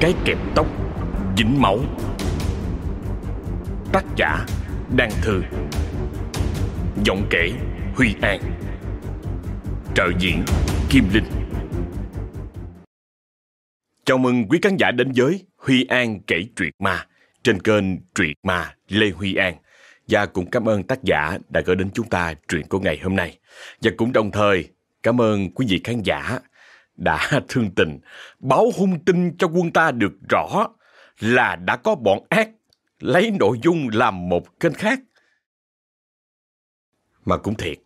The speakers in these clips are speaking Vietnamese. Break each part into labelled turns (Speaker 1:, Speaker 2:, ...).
Speaker 1: Cái kẹp tóc, Dính máu Tác giả Đăng Thư Giọng kể, Huy An Trợ diễn, Kim Linh Chào mừng quý khán giả đến với Huy An kể truyện ma, trên kênh Truyện Ma Lê Huy An. Và cũng cảm ơn tác giả đã gửi đến chúng ta truyện của ngày hôm nay. Và cũng đồng thời, cảm ơn quý vị khán giả đã thương tình báo hung tin cho quân ta được rõ là đã có bọn ác lấy nội dung làm một kênh khác. Mà cũng thiệt,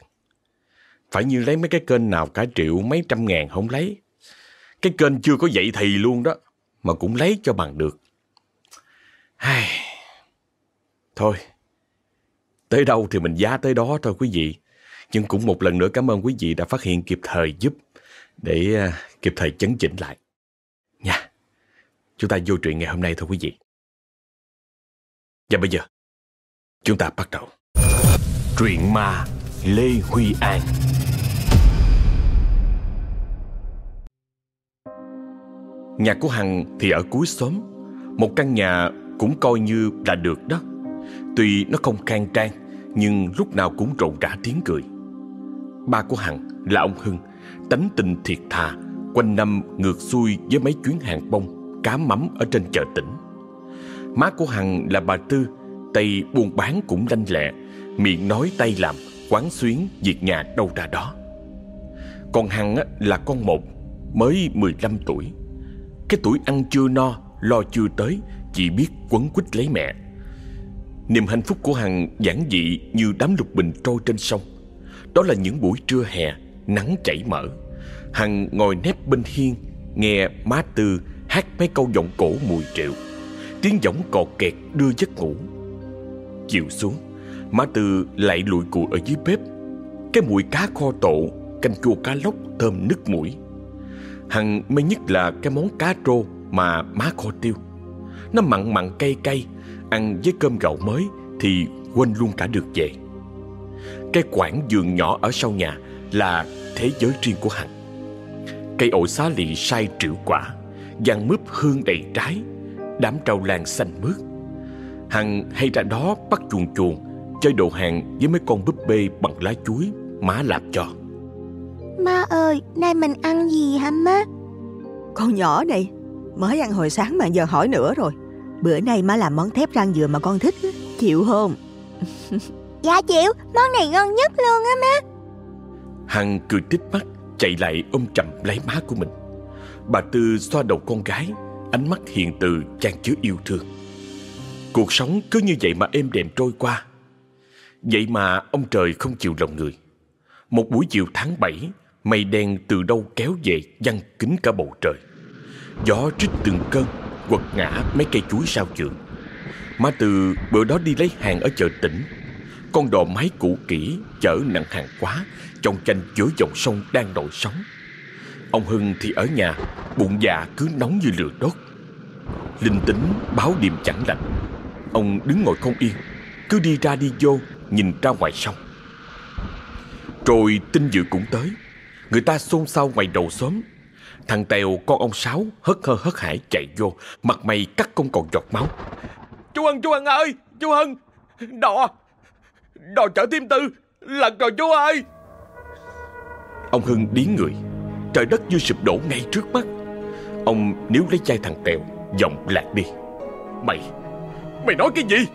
Speaker 1: phải như lấy mấy cái kênh nào cả triệu mấy trăm ngàn không lấy. Cái kênh chưa có dậy thì luôn đó, mà cũng lấy cho bằng được. Hay... Thôi, tới đâu thì mình giá tới đó thôi quý vị. Nhưng cũng một lần nữa cảm ơn quý vị đã phát hiện kịp thời giúp để à, kịp thời chấn chỉnh lại. Nha, chúng ta vô truyện ngày hôm nay thôi quý vị. Và bây giờ, chúng ta bắt đầu. Truyện ma Lê Huy An Nhà của Hằng thì ở cuối xóm Một căn nhà cũng coi như là được đó Tuy nó không khang trang Nhưng lúc nào cũng rộn rã tiếng cười Ba của Hằng là ông Hưng Tánh tình thiệt thà, Quanh năm ngược xuôi với mấy chuyến hàng bông, Cá mắm ở trên chợ tỉnh. Má của Hằng là bà Tư, Tay buôn bán cũng lanh lẹ, Miệng nói tay làm, Quán xuyến việc nhà đâu ra đó. Còn Hằng là con một, Mới 15 tuổi. Cái tuổi ăn chưa no, Lo chưa tới, Chỉ biết quấn quýt lấy mẹ. Niềm hạnh phúc của Hằng giản dị Như đám lục bình trôi trên sông. Đó là những buổi trưa hè Nắng chảy mở Hằng ngồi nép bên hiên, Nghe má Tư hát mấy câu giọng cổ mùi triệu Tiếng giọng cọt kẹt đưa giấc ngủ. Chiều xuống, Má Tư lại lụi cùi ở dưới bếp. Cái mùi cá kho tộ Canh chua cá lóc, thơm nức mũi. Hằng mê nhất là cái món cá trô Mà má kho tiêu. Nó mặn mặn cay cay, Ăn với cơm gạo mới Thì quên luôn cả được về. Cái quảng giường nhỏ ở sau nhà là thế giới riêng của Hằng Cây ổi xá lị sai trĩu quả Giăng mướp hương đầy trái Đám trâu lan xanh mướt. Hằng hay ra đó bắt chuồn chuồn Chơi đồ hàng với mấy con búp bê bằng lá chuối Má làm cho.
Speaker 2: Má ơi, nay mình ăn gì hả má?
Speaker 3: Con nhỏ này Mới ăn hồi sáng mà giờ hỏi nữa rồi. Bữa nay má làm món thép rang dừa mà con thích Chịu không?
Speaker 2: Dạ chịu, món này ngon nhất luôn á má
Speaker 1: Hằng cười tít mắt, Chạy lại ôm chầm lấy má của mình. Bà Tư xoa đầu con gái, Ánh mắt hiền từ chan chứa yêu thương. Cuộc sống cứ như vậy mà êm đềm trôi qua. Vậy mà ông trời không chịu lòng người. Một buổi chiều tháng 7 Mây đen từ đâu kéo về Văng kín cả bầu trời. Gió trích từng cơn, Quật ngã mấy cây chuối sao trường Má từ bữa đó đi lấy hàng ở chợ tỉnh. Con đò máy cũ kỹ, Chở nặng hàng quá trong chanh giữa dòng sông đang nổi sóng. Ông Hưng thì ở nhà, Bụng dạ cứ nóng như lửa đốt. Linh tính báo điềm chẳng lạnh Ông đứng ngồi không yên, Cứ đi ra đi vô, Nhìn ra ngoài sông. Rồi tin dự cũng tới, Người ta xôn xao ngoài đầu xóm. Thằng Tèo con ông Sáu hất hơ hất hải chạy vô, Mặt mày cắt không còn giọt máu. Chú Hân chú Hân ơi, Chú Hân Đò Đò chở tim tư, Lật rồi chú ơi. Ông Hưng điến người. Trời đất như sụp đổ ngay trước mắt. Ông níu lấy chai thằng Tèo, Giọng lạc đi. Mày Mày nói cái gì?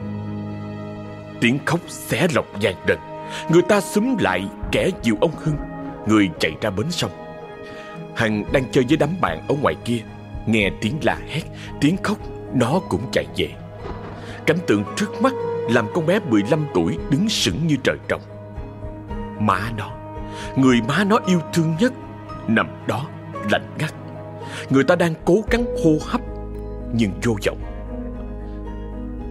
Speaker 1: Tiếng khóc xé lọc vang đền. Người ta xúm lại kẻ dìu ông Hưng. Người chạy ra bến sông. Hằng đang chơi với đám bạn ở ngoài kia. Nghe tiếng la hét, Tiếng khóc, Nó cũng chạy về. Cảnh tượng trước mắt Làm con bé 15 tuổi đứng sững như trời trồng. Má nó. Người má nó yêu thương nhất Nằm đó, lạnh ngắt. Người ta đang cố gắng hô hấp, Nhưng vô vọng.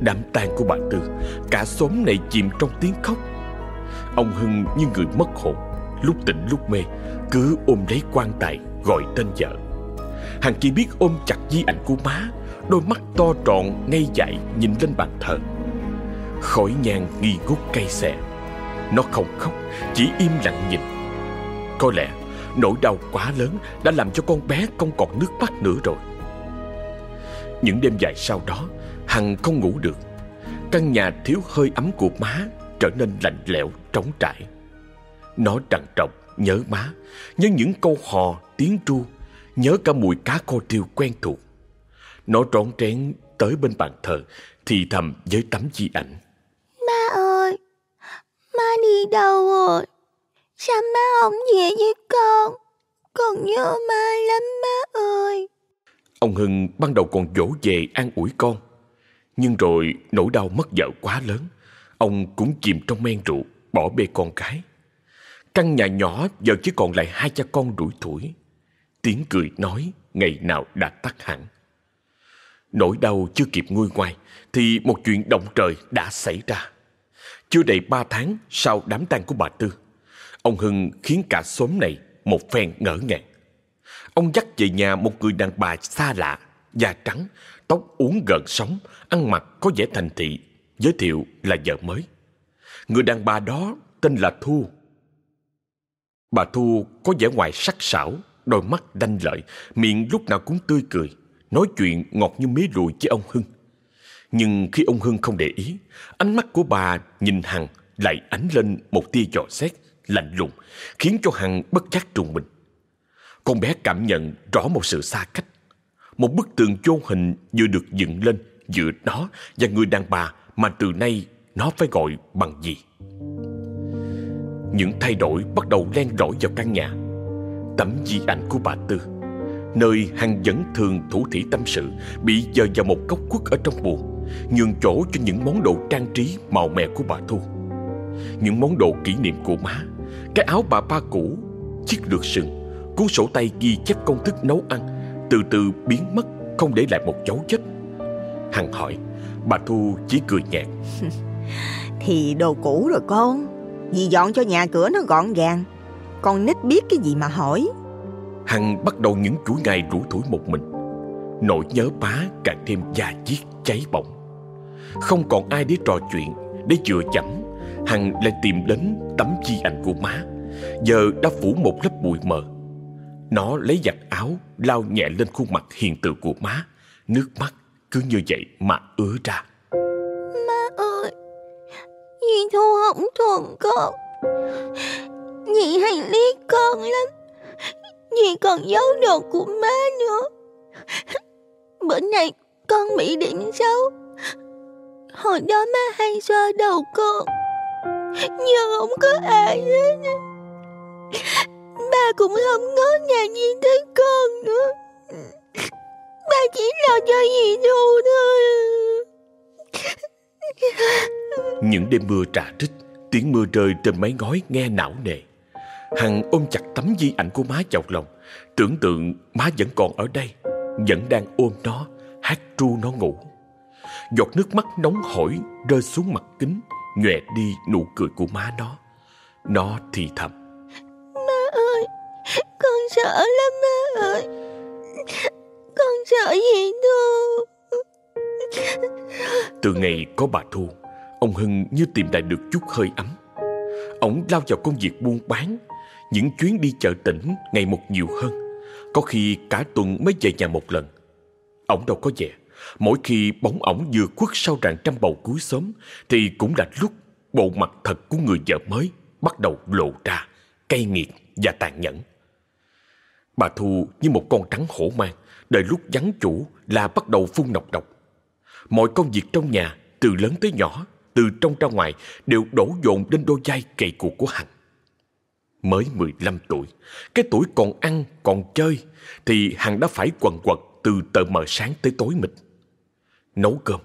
Speaker 1: Đám tang của bà Tư, Cả xóm này chìm trong tiếng khóc. Ông Hưng như người mất hồn, Lúc tỉnh lúc mê, Cứ ôm lấy quan tài, gọi tên vợ. Hằng chỉ biết ôm chặt di ảnh của má, Đôi mắt to tròn ngay dại, nhìn lên bàn thờ. Khói nhang nghi ngút cay xè. Nó không khóc, Chỉ im lặng nhìn. Có lẽ nỗi đau quá lớn Đã làm cho con bé không còn nước mắt nữa rồi. Những đêm dài sau đó Hằng không ngủ được. Căn nhà thiếu hơi ấm của má Trở nên lạnh lẽo, trống trải. Nó trằn trọc, nhớ má. Nhớ những câu hò, tiếng tru. Nhớ cả mùi cá kho tiêu quen thuộc. Nó trốn trén tới bên bàn thờ Thì thầm với tấm di ảnh.
Speaker 2: Má ơi, má đi đâu rồi? Sao má không về với con? Con nhớ má lắm má ơi.
Speaker 1: Ông Hưng ban đầu còn dỗ về an ủi con, Nhưng rồi nỗi đau mất vợ quá lớn, Ông cũng chìm trong men rượu, Bỏ bê con cái Căn nhà nhỏ giờ chỉ còn lại hai cha con đuổi thủi Tiếng cười nói ngày nào đã tắt hẳn Nỗi đau chưa kịp nguôi ngoai Thì một chuyện động trời đã xảy ra Chưa đầy ba tháng sau đám tang của bà Tư Ông Hưng khiến cả xóm này một phen ngỡ ngàng Ông dắt về nhà một người đàn bà xa lạ, da trắng, tóc uốn gần sóng, ăn mặc có vẻ thành thị, giới thiệu là vợ mới. Người đàn bà đó tên là Thu. Bà Thu có vẻ ngoài sắc sảo, đôi mắt đanh lợi, miệng lúc nào cũng tươi cười, nói chuyện ngọt như mía ruồi với ông Hưng. Nhưng khi ông Hưng không để ý, ánh mắt của bà nhìn Hằng lại ánh lên một tia dò xét, lạnh lùng, khiến cho Hằng bất giác trùng mình. Con bé cảm nhận rõ một sự xa cách. Một bức tường chôn hình vừa được dựng lên giữa nó và người đàn bà mà từ nay nó phải gọi bằng gì. Những thay đổi bắt đầu len lỏi vào căn nhà. Tấm di ảnh của bà Tư, nơi hằng vẫn thường thủ thỉ tâm sự, bị dời vào một góc khuất ở trong buồng, nhường chỗ cho những món đồ trang trí màu mè của bà Thu. Những món đồ kỷ niệm của má, cái áo bà ba cũ, chiếc lược sừng, Cuốn sổ tay ghi chép công thức nấu ăn Từ từ biến mất Không để lại một dấu vết. Hằng hỏi Bà Thu chỉ cười nhạt.
Speaker 3: Thì đồ cũ rồi con Dì dọn cho nhà cửa nó gọn gàng Con nít biết cái gì mà hỏi.
Speaker 1: Hằng bắt đầu những chuỗi ngày rủ thủi một mình. Nỗi nhớ bá càng thêm da diết cháy bỏng. Không còn ai để trò chuyện Để chừa chẩm Hằng lại tìm đến tấm di ảnh của má. Giờ đã phủ một lớp bụi mờ. Nó lấy giặt áo lau nhẹ lên khuôn mặt hiền từ của má. Nước mắt cứ như vậy mà ứa ra.
Speaker 2: Má ơi, Dì Thu không thuận con. Dì hay lý con lắm. Dì còn giấu đồ của má nữa. Bữa nay con bị điểm xấu. Hồi đó má hay xoa đầu con. Nhưng không có ai hết. Ba cũng không ngó ngàng nhìn tới con nữa. Ba chỉ lo cho dì Thu thôi.
Speaker 1: Những đêm mưa trà trích, Tiếng mưa rơi trên mái ngói nghe não nề. Hằng ôm chặt tấm di ảnh của má chọc lòng, Tưởng tượng má vẫn còn ở đây, Vẫn đang ôm nó, Hát ru nó ngủ. Giọt nước mắt nóng hổi Rơi xuống mặt kính Nhòe đi nụ cười của má nó. Nó thì thầm.
Speaker 2: Sợ lắm má ơi. Con sợ gì Thu?
Speaker 1: Từ ngày có bà Thu Ông Hưng như tìm lại được chút hơi ấm. Ông lao vào công việc buôn bán Những chuyến đi chợ tỉnh ngày một nhiều hơn. Có khi cả tuần mới về nhà một lần. Ông đâu có về Mỗi khi bóng ổng vừa khuất sau rạng trăm bầu cuối sớm Thì cũng là lúc bộ mặt thật của người vợ mới Bắt đầu lộ ra Cay nghiệt và tàn nhẫn Bà Thu như một con trắng hổ mang, đợi lúc vắng chủ là bắt đầu phun nọc độc. Mọi công việc trong nhà, từ lớn tới nhỏ, từ trong ra ngoài đều đổ dồn lên đôi vai cày cuộc của Hằng. Mới 15 tuổi, cái tuổi còn ăn, còn chơi, thì Hằng đã phải quần quật từ tờ mờ sáng tới tối mịt. Nấu cơm,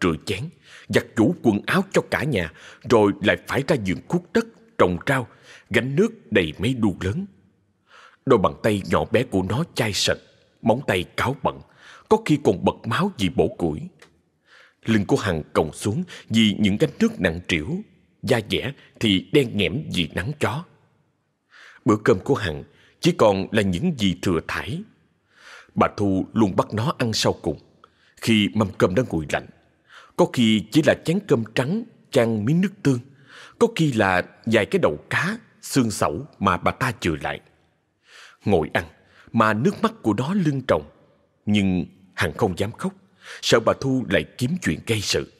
Speaker 1: rửa chén, giặt chủ quần áo cho cả nhà, rồi lại phải ra giường cuốc đất, trồng rau, gánh nước đầy mấy đu lớn. Đôi bàn tay nhỏ bé của nó chai sạch, móng tay cáo bận, có khi còn bật máu vì bổ củi. Lưng của Hằng còng xuống vì những gánh nước nặng trĩu, da dẻ thì đen nhẽm vì nắng chó. Bữa cơm của Hằng chỉ còn là những gì thừa thải. Bà Thu luôn bắt nó ăn sau cùng, khi mâm cơm đã nguội lạnh. Có khi chỉ là chén cơm trắng chan miếng nước tương, có khi là vài cái đầu cá, xương sẩu mà bà ta chừa lại. Ngồi ăn Mà nước mắt của nó lưng tròng Nhưng Hằng không dám khóc Sợ bà Thu lại kiếm chuyện gây sự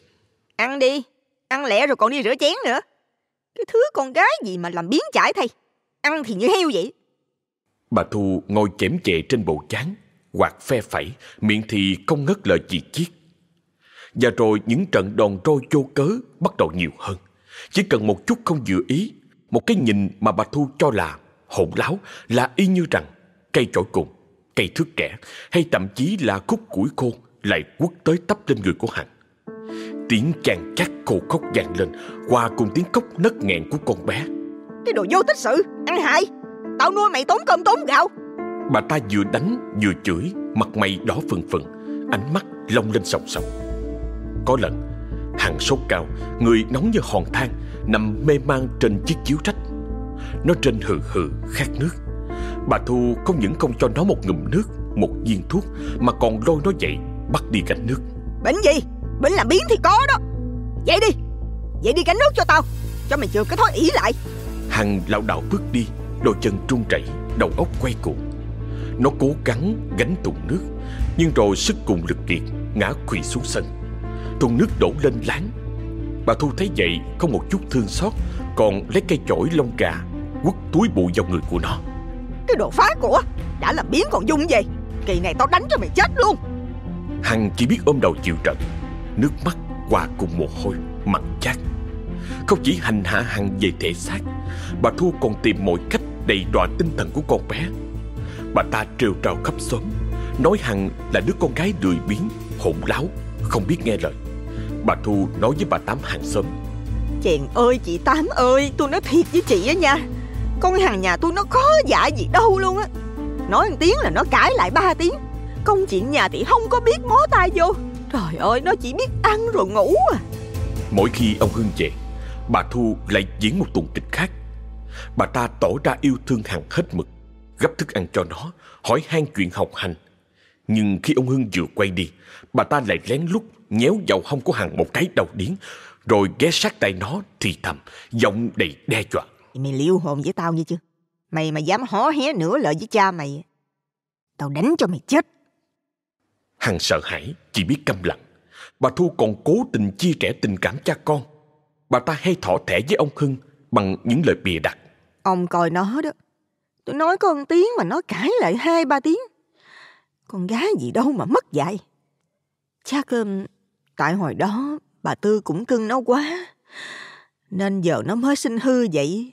Speaker 3: Ăn đi Ăn lẹ rồi còn đi rửa chén nữa Cái thứ con gái gì mà làm biến chải thay Ăn thì như heo vậy
Speaker 1: Bà Thu ngồi chém chệ trên bộ chán Quạt phe phẩy Miệng thì không ngất lời chỉ chiết. Và rồi những trận đòn roi vô cớ Bắt đầu nhiều hơn. Chỉ cần một chút không dự ý Một cái nhìn mà bà Thu cho là hỗn láo Là y như rằng Cây chổi cùng, cây thước kẻ Hay thậm chí là khúc củi khô Lại quất tới tấp lên người của Hằng. Tiếng chàng chắc khô khóc vang lên Qua cùng tiếng khóc nấc nghẹn của con bé.
Speaker 3: Cái đồ vô tích sự Ăn hại. Tao nuôi mày tốn cơm tốn gạo.
Speaker 1: Bà ta vừa đánh vừa chửi Mặt mày đỏ phừng phừng Ánh mắt long lên sòng sòng. Có lần Hằng sốt cao Người nóng như hòn than Nằm mê man trên chiếc chiếu trách Nó trên hừ hừ khát nước. Bà Thu không những không cho nó một ngụm nước Một viên thuốc Mà còn lôi nó dậy Bắt đi gánh nước.
Speaker 3: Bệnh gì? Bệnh làm biến thì có đó. Vậy đi. Vậy đi gánh nước cho tao Cho mày chừa cái thói ỷ lại.
Speaker 1: Hằng lảo đảo bước đi Đôi chân trung chảy Đầu óc quay cuồng Nó cố gắng gánh thùng nước Nhưng rồi sức cùng lực kiệt Ngã quỵ xuống sân. Thùng nước đổ lên láng. Bà Thu thấy vậy không một chút thương xót Còn lấy cây chổi lông gà Quất túi bụi vào người của nó.
Speaker 3: Cái đồ phá của Đã làm biến còn dung gì Kỳ này tao đánh cho mày chết luôn.
Speaker 1: Hằng chỉ biết ôm đầu chịu trận. Nước mắt hòa cùng mồ hôi Mặn chát. Không chỉ hành hạ Hằng về thể xác Bà Thu còn tìm mọi cách đầy đọa tinh thần của con bé Bà ta trêu trào khắp xóm Nói Hằng là đứa con gái lười biếng Hỗn láo Không biết nghe lời. Bà Thu nói với bà Tám hàng xóm.
Speaker 3: Chèn ơi chị Tám ơi Tôi nói thiệt với chị á nha. Con hàng nhà tôi nó có dạ gì đâu luôn á. Nói một tiếng là nó cãi lại ba tiếng. Công chuyện nhà thì không có biết mó tay vô. Trời ơi nó chỉ biết ăn rồi ngủ à.
Speaker 1: Mỗi khi ông Hưng về Bà Thu lại diễn một tuần kịch khác. Bà ta tỏ ra yêu thương Hằng hết mực Gấp thức ăn cho nó Hỏi han chuyện học hành. Nhưng khi ông Hưng vừa quay đi Bà ta lại lén lút nhéo vào hông của Hằng một cái đầu điếng Rồi ghé sát tay nó thì thầm Giọng đầy đe dọa.
Speaker 3: Mày liêu hồn với tao như chưa? Mày mà dám hó hé nửa lời với cha mày Tao đánh cho mày chết.
Speaker 1: Hằng sợ hãi Chỉ biết câm lặng. Bà Thu còn cố tình chia sẻ tình cảm cha con. Bà ta hay thọ thẻ với ông Hưng Bằng những lời bịa đặt.
Speaker 3: Ông coi nó đó Tôi nói có một tiếng mà nó cãi lại hai, ba tiếng. Con gái gì đâu mà mất dạy. Chắc tại hồi đó bà Tư cũng cưng nó quá, Nên giờ nó mới sinh hư vậy.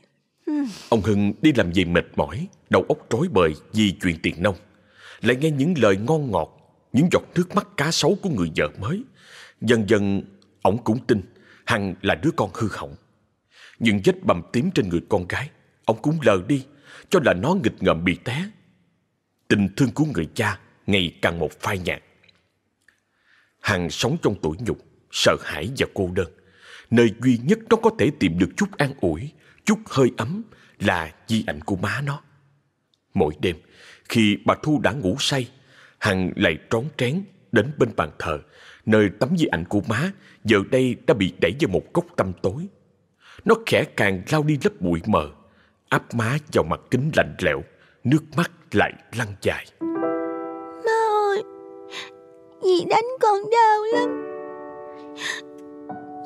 Speaker 1: Ông Hưng đi làm gì mệt mỏi, Đầu óc rối bời vì chuyện tiền nông. Lại nghe những lời ngon ngọt, Những giọt nước mắt cá sấu của người vợ mới. Dần dần Ông cũng tin Hằng là đứa con hư hỏng. Những vết bầm tím trên người con gái Ông cũng lờ đi. Cho là nó nghịch ngợm bị té. Tình thương của người cha Ngày càng một phai nhạt. Hằng sống trong tuổi nhục, Sợ hãi và cô đơn. Nơi duy nhất nó có thể tìm được chút an ủi, Chút hơi ấm Là di ảnh của má nó. Mỗi đêm, Khi bà Thu đã ngủ say, Hằng lại trón trén Đến bên bàn thờ, Nơi tấm di ảnh của má Giờ đây đã bị đẩy vào một góc tăm tối. Nó khẽ càng lao đi lớp bụi mờ. Áp má vào mặt kính lạnh lẽo, Nước mắt lại lăn dài.
Speaker 2: Má ơi, Dì đánh con đau lắm.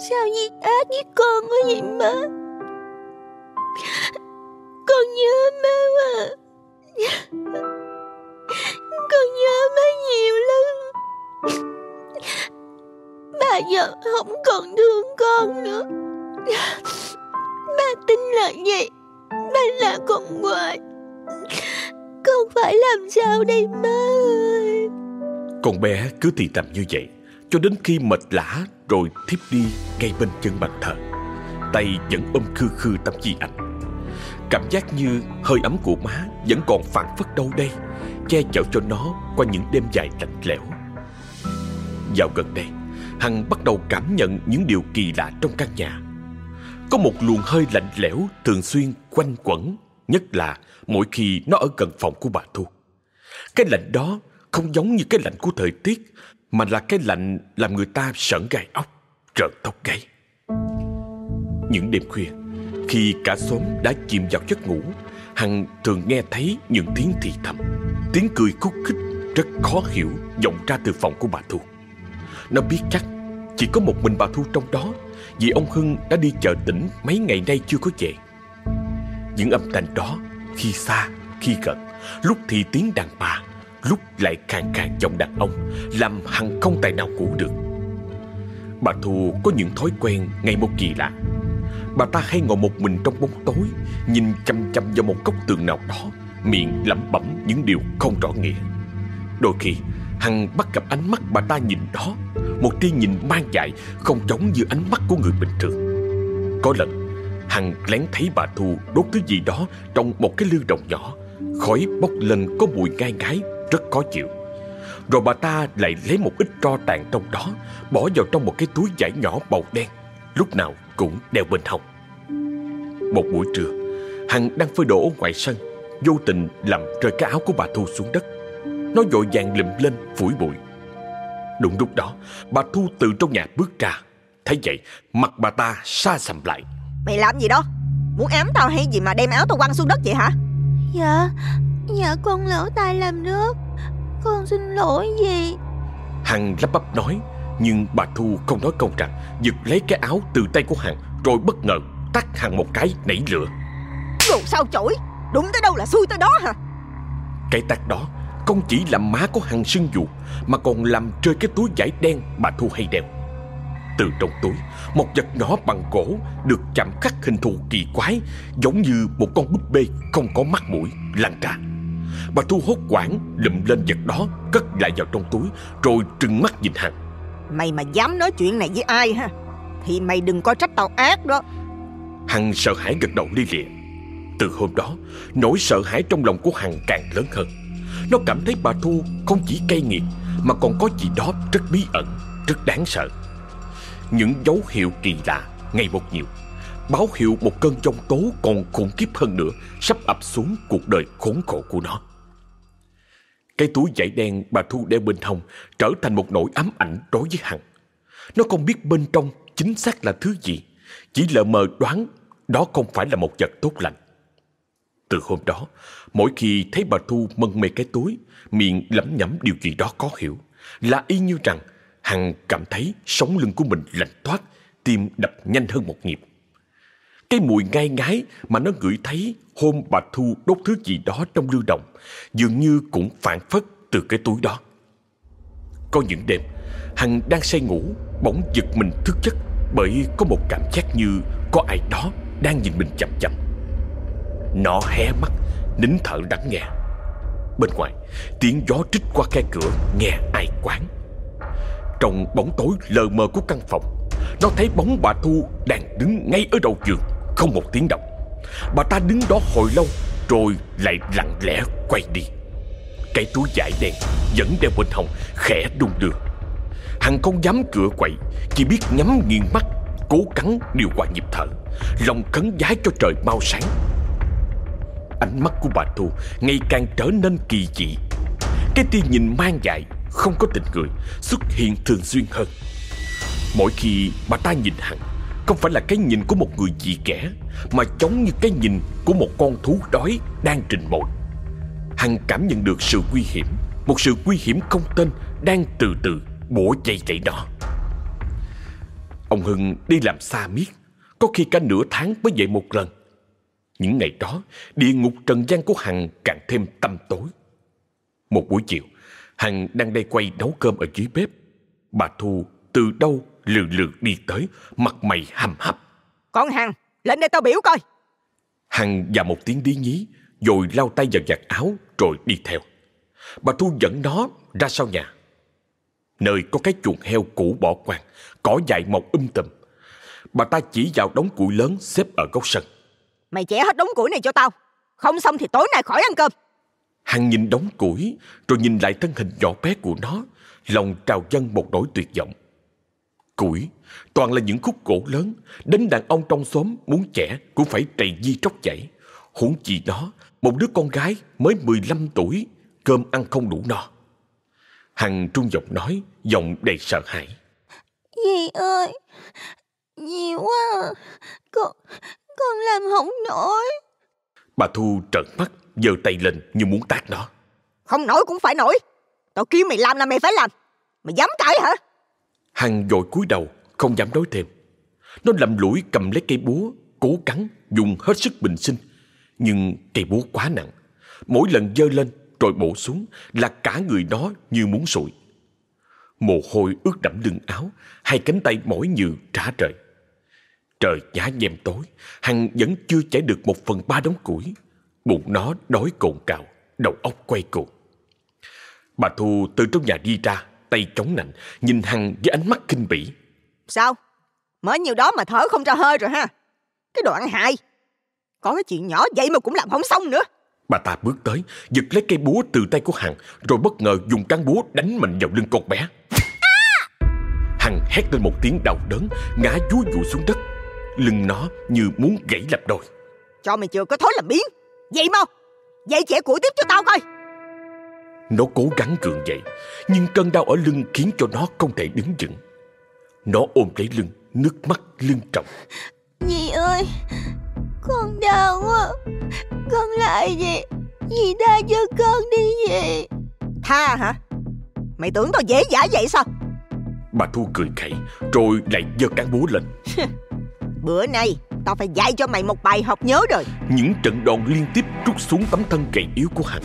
Speaker 2: Sao dì ác với con quá vậy má? Con nhớ má quá. Con nhớ má nhiều lắm. Bà giờ không còn thương con nữa. Ba tin là vậy. Ba là con ngoại. Con phải làm sao đây má ơi?
Speaker 1: Con bé cứ thì tầm như vậy, Cho đến khi mệt lã Rồi thiếp đi ngay bên chân bàn thờ. Tay vẫn ôm khư khư tấm di ảnh. Cảm giác như hơi ấm của má Vẫn còn phản phất đâu đây, Che chở cho nó qua những đêm dài lạnh lẽo. Dạo gần đây, Hằng bắt đầu cảm nhận những điều kỳ lạ trong căn nhà. Có một luồng hơi lạnh lẽo thường xuyên quanh quẩn Nhất là mỗi khi nó ở gần phòng của bà Thu. Cái lạnh đó không giống như cái lạnh của thời tiết Mà là cái lạnh làm người ta sởn gai ốc, trợn tóc gáy. Những đêm khuya Khi cả xóm đã chìm vào giấc ngủ Hằng thường nghe thấy những tiếng thì thầm. Tiếng cười khúc khích Rất khó hiểu vọng ra từ phòng của bà Thu. Nó biết chắc chỉ có một mình bà Thu trong đó vì ông Hưng đã đi chợ tỉnh mấy ngày nay chưa có về. Những âm thanh đó, khi xa, khi gần, Lúc thì tiếng đàn bà, Lúc lại khàn khàn giọng đàn ông, Làm hằng không tài nào ngủ được. Bà Thu có những thói quen ngày một kỳ lạ. Bà ta hay ngồi một mình trong bóng tối, Nhìn chăm chăm vào một góc tường nào đó, Miệng lẩm bẩm những điều không rõ nghĩa. Đôi khi, Hằng bắt gặp ánh mắt bà ta nhìn đó một tia nhìn mang dại, Không giống như ánh mắt của người bình thường. Có lần, Hằng lén thấy bà Thu đốt thứ gì đó Trong một cái lư đồng nhỏ. Khói bốc lên có mùi ngai ngái, Rất khó chịu. Rồi bà ta lại lấy một ít tro tàn trong đó, Bỏ vào trong một cái túi vải nhỏ màu đen. Lúc nào cũng đeo bên hông. Một buổi trưa, Hằng đang phơi đồ ngoài sân, Vô tình làm rơi cái áo của bà Thu xuống đất. Nó vội vàng lụm lên, phủi bụi. Đúng lúc đó Bà Thu từ trong nhà bước ra. Thấy vậy mặt bà ta xa sầm lại.
Speaker 3: Mày làm gì đó? Muốn ám tao hay gì mà đem áo tao quăng xuống đất vậy hả?
Speaker 2: Dạ Dạ con lỡ tay làm rớt Con xin lỗi gì
Speaker 1: Hằng lắp bắp nói Nhưng bà Thu không nói câu rằng Giật lấy cái áo từ tay của Hằng Rồi bất ngờ tắt Hằng một cái nảy lửa.
Speaker 3: Đồ sao chổi? Đúng tới đâu là xui tới đó hả?
Speaker 1: Cái tát đó không chỉ làm má của Hằng sưng dù Mà còn làm rơi cái túi vải đen bà Thu hay đeo. Từ trong túi Một vật nhỏ bằng gỗ Được chạm khắc hình thù kỳ quái Giống như một con búp bê không có mắt mũi Lăn ra. Bà Thu hốt quảng lụm lên vật đó Cất lại vào trong túi Rồi trừng mắt nhìn Hằng.
Speaker 3: Mày mà dám nói chuyện này với ai ha? Thì mày đừng có trách tao ác đó.
Speaker 1: Hằng sợ hãi gật đầu li lịa. Từ hôm đó Nỗi sợ hãi trong lòng của Hằng càng lớn hơn nó cảm thấy bà Thu không chỉ cay nghiệt, Mà còn có gì đó rất bí ẩn, Rất đáng sợ. Những dấu hiệu kỳ lạ ngày một nhiều. Báo hiệu một cơn giông tố còn khủng khiếp hơn nữa, Sắp ập xuống cuộc đời khốn khổ của nó. Cái túi vải đen bà Thu đeo bên hông Trở thành một nỗi ám ảnh đối với Hằng Nó không biết bên trong chính xác là thứ gì, Chỉ lờ mờ đoán đó không phải là một vật tốt lành. Từ hôm đó Mỗi khi thấy bà Thu mân mê cái túi, Miệng lẩm nhẩm điều gì đó có hiểu, Là y như rằng Hằng cảm thấy sống lưng của mình lạnh toát, Tim đập nhanh hơn một nhịp. Cái mùi ngai ngái mà nó ngửi thấy hôm bà Thu đốt thứ gì đó trong lưu động Dường như cũng phản phất từ cái túi đó. Có những đêm, Hằng đang say ngủ, Bỗng giật mình thức giấc Bởi có một cảm giác như có ai đó đang nhìn mình chậm chậm Nó hé mắt Nín thở lắng nghe. Bên ngoài, tiếng gió trích qua khe cửa, Nghe ai quán. Trong bóng tối lờ mờ của căn phòng, Nó thấy bóng bà Thu đang đứng ngay ở đầu giường, Không một tiếng động. Bà ta đứng đó hồi lâu, Rồi lại lặng lẽ quay đi. Cái túi vải đen Vẫn đeo bên hông, khẽ đung đưa. Hằng không dám cửa quậy, Chỉ biết nhắm nghiêng mắt, Cố gắng điều hòa nhịp thở. Lòng khấn vái cho trời mau sáng. Ánh mắt của bà Thu Ngày càng trở nên kỳ dị. Cái tia nhìn mang dại, Không có tình người, Xuất hiện thường xuyên hơn. Mỗi khi bà ta nhìn Hằng Không phải là cái nhìn của một người dị kẻ, Mà giống như cái nhìn của một con thú đói Đang trình mồi Hằng cảm nhận được sự nguy hiểm, Một sự nguy hiểm không tên Đang từ từ bổ chạy chạy đó. Ông Hưng đi làm xa miết, Có khi cả nửa tháng mới về một lần. Những ngày đó Địa ngục trần gian của Hằng càng thêm tăm tối. Một buổi chiều Hằng đang đây quay nấu cơm ở dưới bếp. Bà Thu từ đâu lừ lừ đi tới Mặt mày hầm hập.
Speaker 3: Con Hằng lên đây tao biểu coi.
Speaker 1: Hằng và một tiếng đi nhí Rồi lau tay vào giặt áo Rồi đi theo. Bà Thu dẫn nó ra sau nhà. Nơi có cái chuồng heo cũ bỏ quang Cỏ dại mọc um tùm. Bà ta chỉ vào đống củi lớn xếp ở góc sân
Speaker 3: Mày chẻ hết đống củi này cho tao. Không xong thì tối nay khỏi ăn cơm.
Speaker 1: Hằng nhìn đống củi Rồi nhìn lại thân hình nhỏ bé của nó. Lòng trào dâng một nỗi tuyệt vọng. Củi toàn là những khúc gỗ lớn. Đến đàn ông trong xóm muốn chẻ Cũng phải trầy di tróc chảy. Huống chi đó Một đứa con gái mới 15 tuổi Cơm ăn không đủ no. Hằng trung giọng nói Giọng đầy sợ hãi.
Speaker 2: Dì ơi Nhiều quá à. Con Con làm không nổi
Speaker 1: Bà Thu trợn mắt giơ tay lên như muốn tát nó
Speaker 3: Không nổi cũng phải nổi Tao kêu mày làm là mày phải làm Mày dám cãi hả
Speaker 1: Hằng dội cúi đầu, không dám nói thêm. Nó lầm lũi cầm lấy cây búa, cố cắn, dùng hết sức bình sinh. Nhưng cây búa quá nặng. Mỗi lần dơ lên rồi bổ xuống là cả người nó như muốn sụi. Mồ hôi ướt đẫm lưng áo, hai cánh tay mỏi như trả trời. Trời giá nhem tối, Hằng vẫn chưa chảy được một phần ba đống củi. Bụng nó đói cồn cào, đầu óc quay cuồng. Bà Thu từ trong nhà đi ra, tay chống nạnh, nhìn Hằng với ánh mắt kinh bỉ.
Speaker 3: Sao? Mới nhiêu đó mà thở không ra hơi rồi ha. Cái đồ ăn hại. Có cái chuyện nhỏ vậy mà cũng làm không xong nữa.
Speaker 1: Bà ta bước tới, giật lấy cây búa từ tay của Hằng, rồi bất ngờ dùng cán búa đánh mạnh vào lưng con bé. Hằng hét lên một tiếng đau đớn, ngã vú vụ xuống đất. Lưng nó như muốn gãy lập đôi.
Speaker 3: Cho mày chưa có thối làm biến. Vậy mau, dậy trẻ củi tiếp cho tao coi.
Speaker 1: Nó cố gắng gượng dậy, nhưng cơn đau ở lưng khiến cho nó không thể đứng vững. Nó ôm lấy lưng, nước mắt lưng trọng.
Speaker 2: Dì ơi, con đau quá. Con lại gì? Dì tha cho con đi dì.
Speaker 3: Tha hả? Mày tưởng tao dễ dãi vậy sao?
Speaker 1: Bà Thu cười khẩy, rồi lại giơ cán búa lên.
Speaker 3: Bữa nay tao phải dạy cho mày một bài học nhớ rồi.
Speaker 1: Những trận đòn liên tiếp trút xuống tấm thân gầy yếu của Hằng.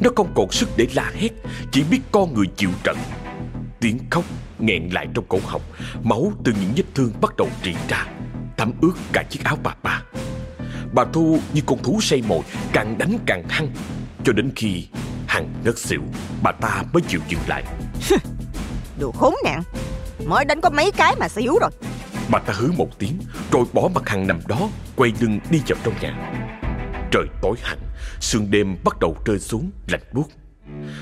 Speaker 1: Nó không còn sức để la hét, chỉ biết con người chịu trận. Tiếng khóc nghẹn lại trong cổ họng, máu từ những vết thương bắt đầu rỉ ra, thấm ướt cả chiếc áo bà bà. Bà Thu như con thú say mồi, càng đánh càng hăng, cho đến khi Hằng ngất xỉu, bà ta mới chịu dừng lại.
Speaker 3: Đồ khốn nạn, mới đánh có mấy cái mà xỉu rồi.
Speaker 1: Bà ta hứ một tiếng, Rồi bỏ mặt Hằng nằm đó, Quay lưng đi vào trong nhà. Trời tối hẳn, Sương đêm bắt đầu rơi xuống, lạnh buốt.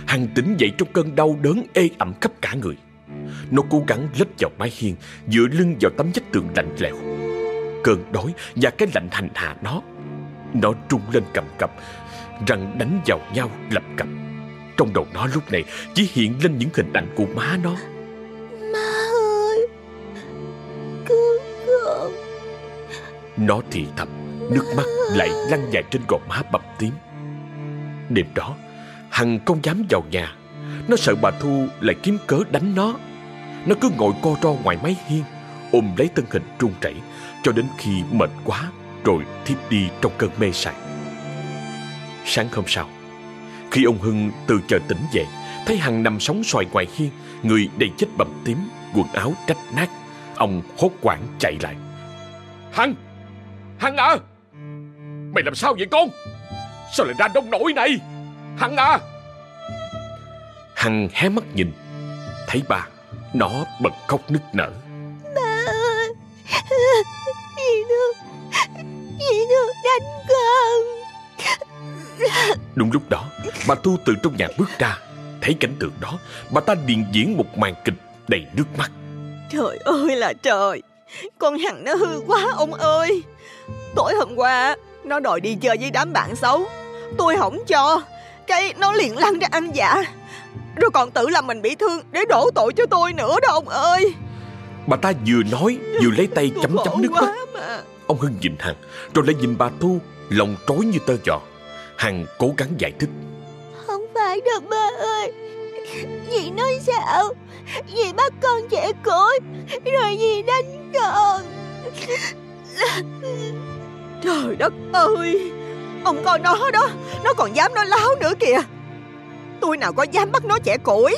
Speaker 1: Hằng tỉnh dậy trong cơn đau đớn ê ẩm khắp cả người. Nó cố gắng lết vào mái hiên, Dựa lưng vào tấm vách tường lạnh lẽo. Cơn đói và cái lạnh hành hạ nó Nó trung lên cầm cập, Răng đánh vào nhau lập cập. Trong đầu nó lúc này Chỉ hiện lên những hình ảnh của má nó. Nó thì thầm, Nước mắt lại lăn dài trên gò má bầm tím. Đêm đó, Hằng không dám vào nhà. Nó sợ bà Thu lại kiếm cớ đánh nó. Nó cứ ngồi co ro ngoài mái hiên, Ôm lấy thân hình trung chảy Cho đến khi mệt quá Rồi thiếp đi trong cơn mê sảng Sáng hôm sau, Khi ông Hưng từ chợ tỉnh dậy Thấy Hằng nằm sóng xoài ngoài hiên, Người đầy chết bầm tím, Quần áo rách nát, Ông hốt quảng chạy lại. Hằng! Hằng à Mày làm sao vậy con? Sao lại ra đông nổi này? Hằng à. Hằng hé mắt nhìn Thấy bà Nó bật khóc nức nở.
Speaker 2: Ba ơi, dì thương, dì thương đánh con.
Speaker 1: Đúng lúc đó Bà Thu từ trong nhà bước ra Thấy cảnh tượng đó Bà ta điền diễn một màn kịch đầy nước mắt.
Speaker 3: Trời ơi là trời, con Hằng nó hư quá ông ơi. Tối hôm qua, nó đòi đi chơi với đám bạn xấu. Tôi không cho, cái nó liền lăn ra ăn dạ. Rồi còn tự làm mình bị thương để đổ tội cho tôi nữa đó ông ơi.
Speaker 1: Bà ta vừa nói vừa lấy tay chấm chấm nước mắt
Speaker 3: mà.
Speaker 1: Ông Hưng nhìn Hằng Rồi lại nhìn bà Thu Lòng trối như tơ giò Hằng cố gắng giải thích
Speaker 2: Không phải đâu ba ơi. Dì nói sao? Dì bắt con trẻ cối, rồi dì đánh con.
Speaker 3: Trời đất ơi, ông coi nó đó, nó còn dám nói láo nữa kìa. Tôi nào có dám bắt nó trẻ củi.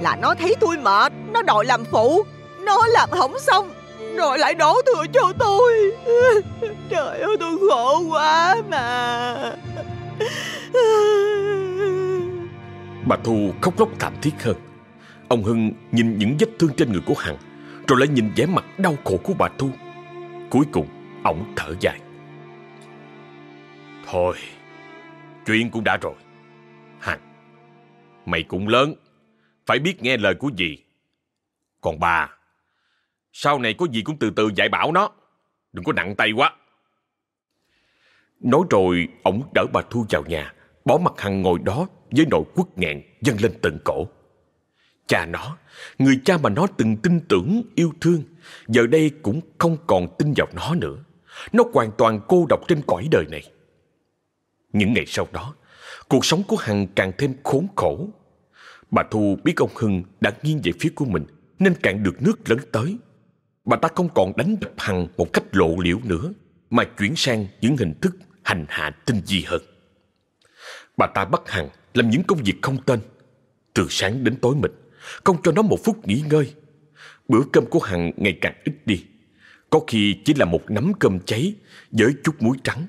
Speaker 3: Là nó thấy tôi mệt, nó đòi làm phụ, nó làm hỏng xong, rồi lại đổ thừa cho tôi. Trời ơi, tôi khổ quá mà.
Speaker 1: Bà Thu khóc lóc thảm thiết hơn Ông Hưng nhìn những vết thương trên người của Hằng Rồi lại nhìn vẻ mặt đau khổ của bà Thu Cuối cùng Ông thở dài. Thôi, Chuyện cũng đã rồi. Hằng, Mày cũng lớn, Phải biết nghe lời của dì. Còn bà, Sau này có gì cũng từ từ dạy bảo nó. Đừng có nặng tay quá. Nói rồi Ông đỡ bà Thu vào nhà, Bỏ mặt Hằng ngồi đó Với nỗi quất nghẹn dâng lên tận cổ. Cha nó Người cha mà nó từng tin tưởng yêu thương Giờ đây cũng không còn tin vào nó nữa Nó hoàn toàn cô độc trên cõi đời này Những ngày sau đó Cuộc sống của Hằng càng thêm khốn khổ Bà Thu biết ông Hưng đã nghiêng về phía của mình nên cạn được nước lớn tới. Bà ta không còn đánh đập Hằng một cách lộ liễu nữa, mà chuyển sang những hình thức hành hạ tinh vi hơn. Bà ta bắt Hằng làm những công việc không tên, từ sáng đến tối mịt, không cho nó một phút nghỉ ngơi. Bữa cơm của Hằng ngày càng ít đi, có khi chỉ là một nắm cơm cháy với chút muối trắng.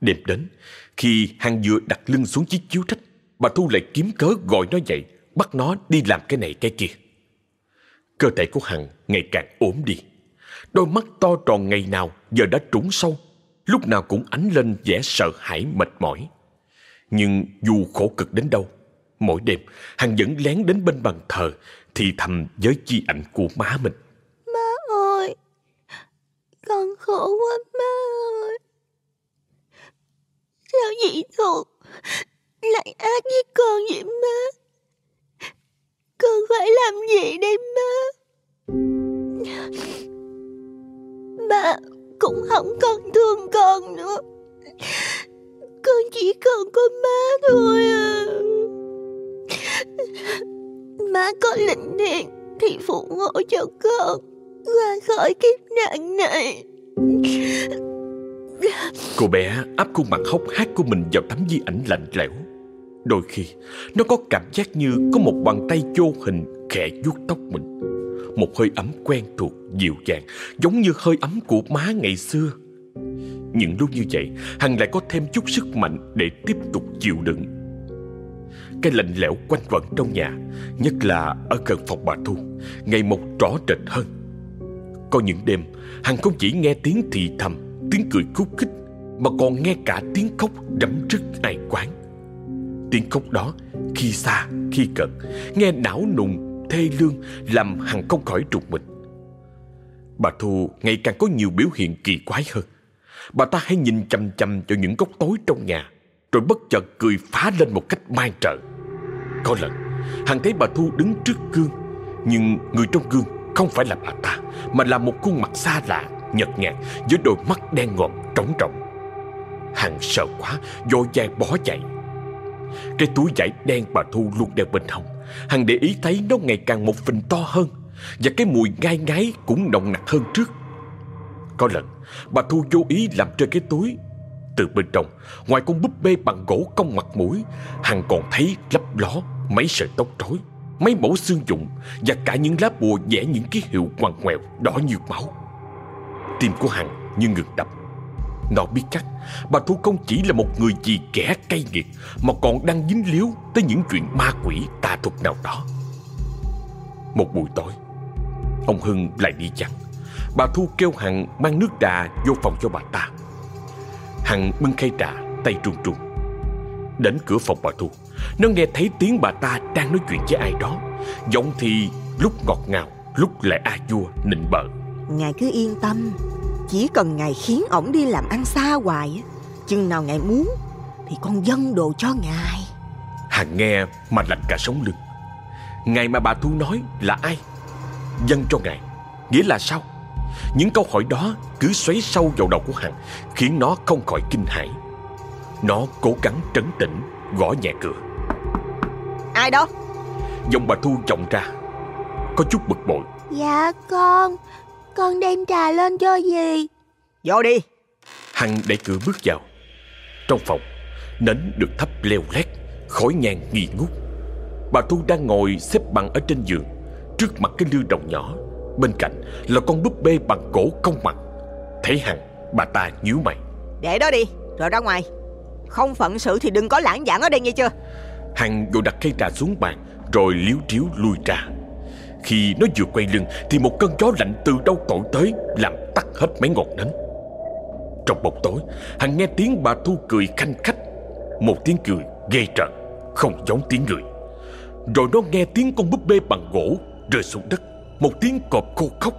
Speaker 1: Đêm đến, khi Hằng vừa đặt lưng xuống chiếc chiếu trách, bà Thu lại kiếm cớ gọi nó dậy, bắt nó đi làm cái này cái kia. Cơ thể của Hằng ngày càng ốm đi. Đôi mắt to tròn ngày nào giờ đã trũng sâu, lúc nào cũng ánh lên vẻ sợ hãi mệt mỏi. Nhưng dù khổ cực đến đâu, mỗi đêm Hằng vẫn lén đến bên bàn thờ thì thầm với chi ảnh của má mình.
Speaker 2: Má ơi, con khổ quá má ơi. Sao dị thuộc lại ác với con vậy má? Con phải làm gì đây má? Ba cũng không còn thương con nữa. Con chỉ còn có má thôi à. Má có linh điện thì phụ hộ cho con qua khỏi kiếp nạn này.
Speaker 1: Cô bé áp khuôn mặt hốc hác của mình vào tấm di ảnh lạnh lẽo. Đôi khi, nó có cảm giác như có một bàn tay vô hình khẽ vuốt tóc mình. Một hơi ấm quen thuộc, dịu dàng, giống như hơi ấm của má ngày xưa. Những lúc như vậy, Hằng lại có thêm chút sức mạnh để tiếp tục chịu đựng. Cái lạnh lẽo quanh quẩn trong nhà, nhất là ở gần phòng bà Thu, ngày một rõ rệt hơn. Có những đêm, Hằng không chỉ nghe tiếng thì thầm, tiếng cười khúc khích, mà còn nghe cả tiếng khóc rẫm rứt ai quán. Tiếng khóc đó khi xa khi cận Nghe não nùng thê lương Làm Hằng không khỏi trục mình Bà Thu ngày càng có nhiều biểu hiện kỳ quái hơn Bà ta hay nhìn chăm chăm vào những góc tối trong nhà rồi bất chợt cười phá lên một cách mang trợ Có lần Hằng thấy bà Thu đứng trước gương, Nhưng người trong gương không phải là bà ta, Mà là một khuôn mặt xa lạ, Nhợt nhạt, với đôi mắt đen ngòm, trống trọng Hằng sợ quá, Vội vàng bỏ chạy. Cái túi vải đen bà Thu luôn đeo bên hông. Hằng để ý thấy nó ngày càng một phình to hơn, Và cái mùi ngai ngái cũng nồng nặc hơn trước. Có lần, bà Thu vô ý làm rơi cái túi từ bên trong. Ngoài con búp bê bằng gỗ cong mặt mũi Hằng còn thấy lấp ló Mấy sợi tóc rối, Mấy mẫu xương dụng Và cả những lá bùa vẽ những ký hiệu ngoằn ngoèo đỏ như máu. Tim của Hằng như ngừng đập. Nó biết chắc bà Thu không chỉ là một người gì kẻ cay nghiệt Mà còn đang dính líu tới những chuyện ma quỷ tà thuật nào đó. Một buổi tối, Ông Hưng lại đi chặt Bà Thu kêu Hằng mang nước đà vô phòng cho bà ta. Hằng bưng khay trà tay trung trung Đến cửa phòng bà Thu Nó nghe thấy tiếng bà ta đang nói chuyện với ai đó. Giọng thì lúc ngọt ngào Lúc lại a vua nịnh bợ.
Speaker 3: Ngài cứ yên tâm chỉ cần ngài khiến ổng đi làm ăn xa hoài Chừng nào ngài muốn Thì con dâng đồ cho ngài.
Speaker 1: Hằng nghe mà lạnh cả sống lưng. Ngài mà bà Thu nói là ai? Dâng cho ngài Nghĩa là sao Những câu hỏi đó cứ xoáy sâu vào đầu của Hằng Khiến nó không khỏi kinh hãi. Nó cố gắng trấn tĩnh Gõ nhẹ cửa.
Speaker 3: Ai đó?
Speaker 1: Giọng bà Thu vọng ra. Có chút bực bội.
Speaker 2: Dạ con. Con đem trà lên cho gì
Speaker 3: Vô đi.
Speaker 1: Hằng đẩy cửa bước vào. Trong phòng Nến được thắp leo lét Khói nhang nghi ngút. Bà Thu đang ngồi xếp bằng ở trên giường Trước mặt cái lư đồng nhỏ Bên cạnh là con búp bê bằng cổ công mặt. Thấy Hằng Bà ta nhíu mày.
Speaker 3: Để đó đi Rồi ra ngoài. Không phận sự thì đừng có lãng giảng ở đây nghe chưa?
Speaker 1: Hằng vội đặt cây trà xuống bàn Rồi liếu triếu lui ra. Khi nó vừa quay lưng Thì một cơn gió lạnh từ đâu thổi tới Làm tắt hết mấy ngọn nến. Trong bóng tối Hằng nghe tiếng bà Thu cười khanh khách. Một tiếng cười ghê trợn Không giống tiếng người. Rồi nó nghe tiếng con búp bê bằng gỗ Rơi xuống đất một tiếng cọp khô khóc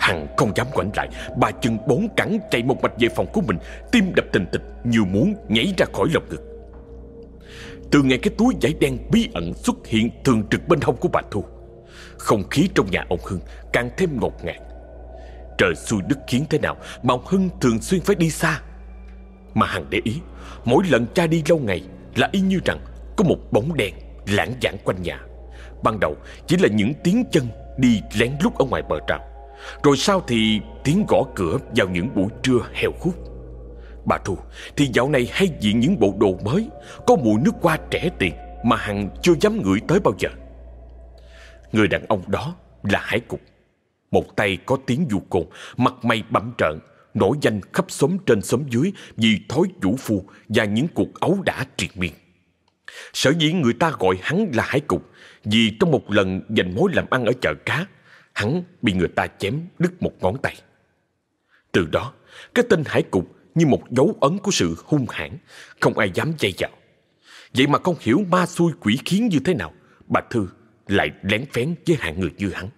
Speaker 1: Hằng không dám ngoảnh lại. Bà chân bốn cẳng chạy một mạch về phòng của mình. Tim đập tình tịch, như muốn nhảy ra khỏi lồng ngực. Từ ngày cái túi giấy đen bí ẩn xuất hiện thường trực bên hông của bà Thu, không khí trong nhà ông Hưng càng thêm ngột ngạt. Trời xui đất khiến thế nào Mà ông Hưng thường xuyên phải đi xa? Mà Hằng để ý, Mỗi lần cha đi lâu ngày Là y như rằng có một bóng đen lãng vãng quanh nhà. Ban đầu chỉ là những tiếng chân đi lén lút ở ngoài bờ trào Rồi sau thì tiếng gõ cửa vào những buổi trưa heo hút. Bà Thu, thì dạo này hay diện những bộ đồ mới, Có mùi nước hoa trẻ tiền Mà Hằng chưa dám ngửi tới bao giờ. Người đàn ông đó là Hải Cục. Một tay có tiếng du côn, Mặt mày bẩm trợn, Nổi danh khắp xóm trên xóm dưới Vì thói vũ phu Và những cuộc ấu đả triền miên. Sở dĩ người ta gọi hắn là Hải Cục vì trong một lần giành mối làm ăn ở chợ cá, Hắn bị người ta chém đứt một ngón tay. Từ đó, Cái tên Hải Cục như một dấu ấn của sự hung hãn, Không ai dám dây vào Vậy mà không hiểu ma xui quỷ khiến như thế nào, Bà Thư lại lén phén với hạng người như hắn.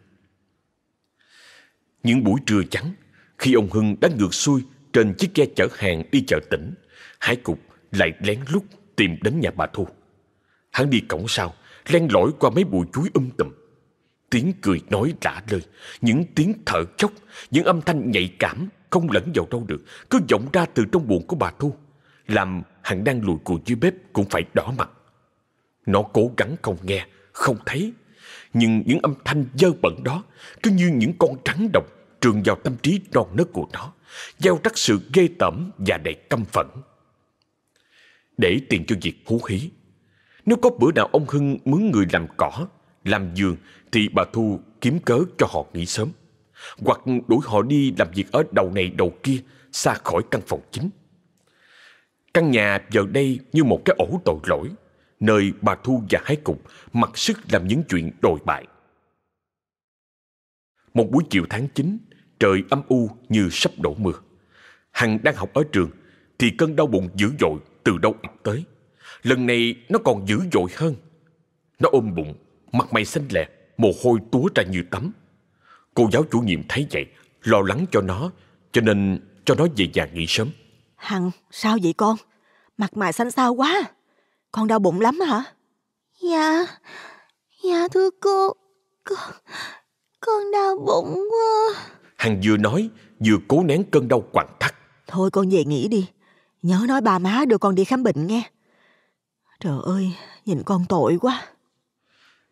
Speaker 1: Những buổi trưa trắng, Khi ông Hưng đã ngược xuôi Trên chiếc ghe chở hàng đi chợ tỉnh, Hải Cục lại lén lút tìm đến nhà bà Thu. Hắn đi cổng sau Len lỏi qua mấy bụi chuối um tùm. Tiếng cười nói lạ lời Những tiếng thở chốc Những âm thanh nhạy cảm Không lẫn vào đâu được Cứ vọng ra từ trong buồng của bà Thu. Làm hắn đang lùi cùi dưới bếp Cũng phải đỏ mặt. Nó cố gắng không nghe, không thấy. Nhưng những âm thanh dơ bẩn đó Cứ như những con trắng độc Trường vào tâm trí non nớt của nó Gieo rắc sự ghê tởm và đầy căm phẫn. Để tiền cho việc hú hí nếu có bữa nào ông Hưng mướn người làm cỏ, làm giường thì bà Thu kiếm cớ cho họ nghỉ sớm. Hoặc đuổi họ đi làm việc ở đầu này đầu kia, xa khỏi căn phòng chính. Căn nhà giờ đây như một cái ổ tội lỗi, nơi bà Thu và Hái Cục mặc sức làm những chuyện đồi bại. Một buổi chiều tháng 9, trời âm u như sắp đổ mưa. Hằng đang học ở trường, thì cơn đau bụng dữ dội từ đâu ập tới. Lần này nó còn dữ dội hơn. Nó ôm bụng, mặt mày xanh lè, mồ hôi túa ra như tắm. Cô giáo chủ nhiệm thấy vậy, lo lắng cho nó, cho nên cho nó về nhà nghỉ sớm.
Speaker 3: Hằng, sao vậy con? Mặt mày xanh xao quá. Con đau bụng lắm hả?
Speaker 2: Dạ, dạ thưa cô, con, con đau bụng quá.
Speaker 1: Hằng vừa nói, vừa cố nén cơn đau quặn thắt.
Speaker 3: Thôi con về nghỉ đi. Nhớ nói bà má đưa con đi khám bệnh nghe. Trời ơi, nhìn con tội quá.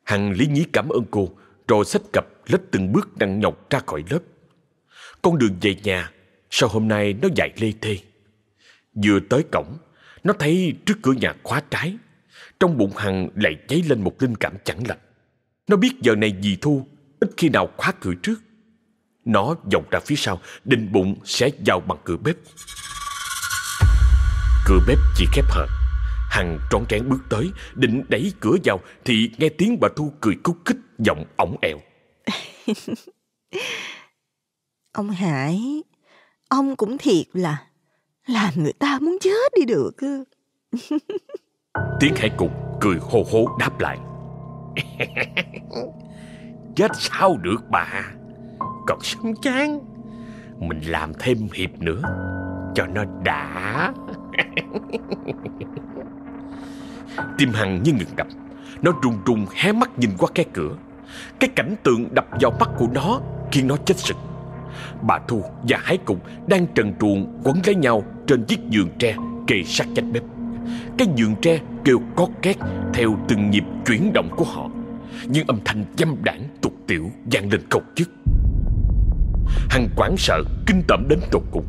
Speaker 1: Hằng lý nhí cảm ơn cô, rồi xách cặp lết từng bước nặng nhọc ra khỏi lớp. Con đường về nhà, sau hôm nay nó dài lê thê. Vừa tới cổng, nó thấy trước cửa nhà khóa trái. Trong bụng Hằng lại cháy lên một linh cảm chẳng lành. Nó biết giờ này dì Thu ít khi nào khóa cửa trước. Nó vòng ra phía sau, định bụng sẽ vào bằng cửa bếp. Cửa bếp chỉ khép hờ. Hằng trón trén bước tới, định đẩy cửa vào thì nghe tiếng bà Thu cười cúc kích, giọng ổng ẹo.
Speaker 3: ông Hải, ông cũng thiệt là làm người ta muốn chết đi được.
Speaker 1: tiếng Hải Cục cười hô hố đáp lại. chết sao được bà, còn sớm chán. Mình làm thêm hiệp nữa, cho nó đã. Tim Hằng như ngừng đập Nó run run hé mắt nhìn qua khe cửa Cái cảnh tượng đập vào mắt của nó Khiến nó chết sực Bà Thu và Hải Cục đang trần truồng quấn lấy nhau trên chiếc giường tre kề sát chách bếp. Cái giường tre kêu có két theo từng nhịp chuyển động của họ. Nhưng âm thanh dâm đảng tục tiểu vang lên cầu chức. Hằng quảng sợ, kinh tởm đến tột cùng.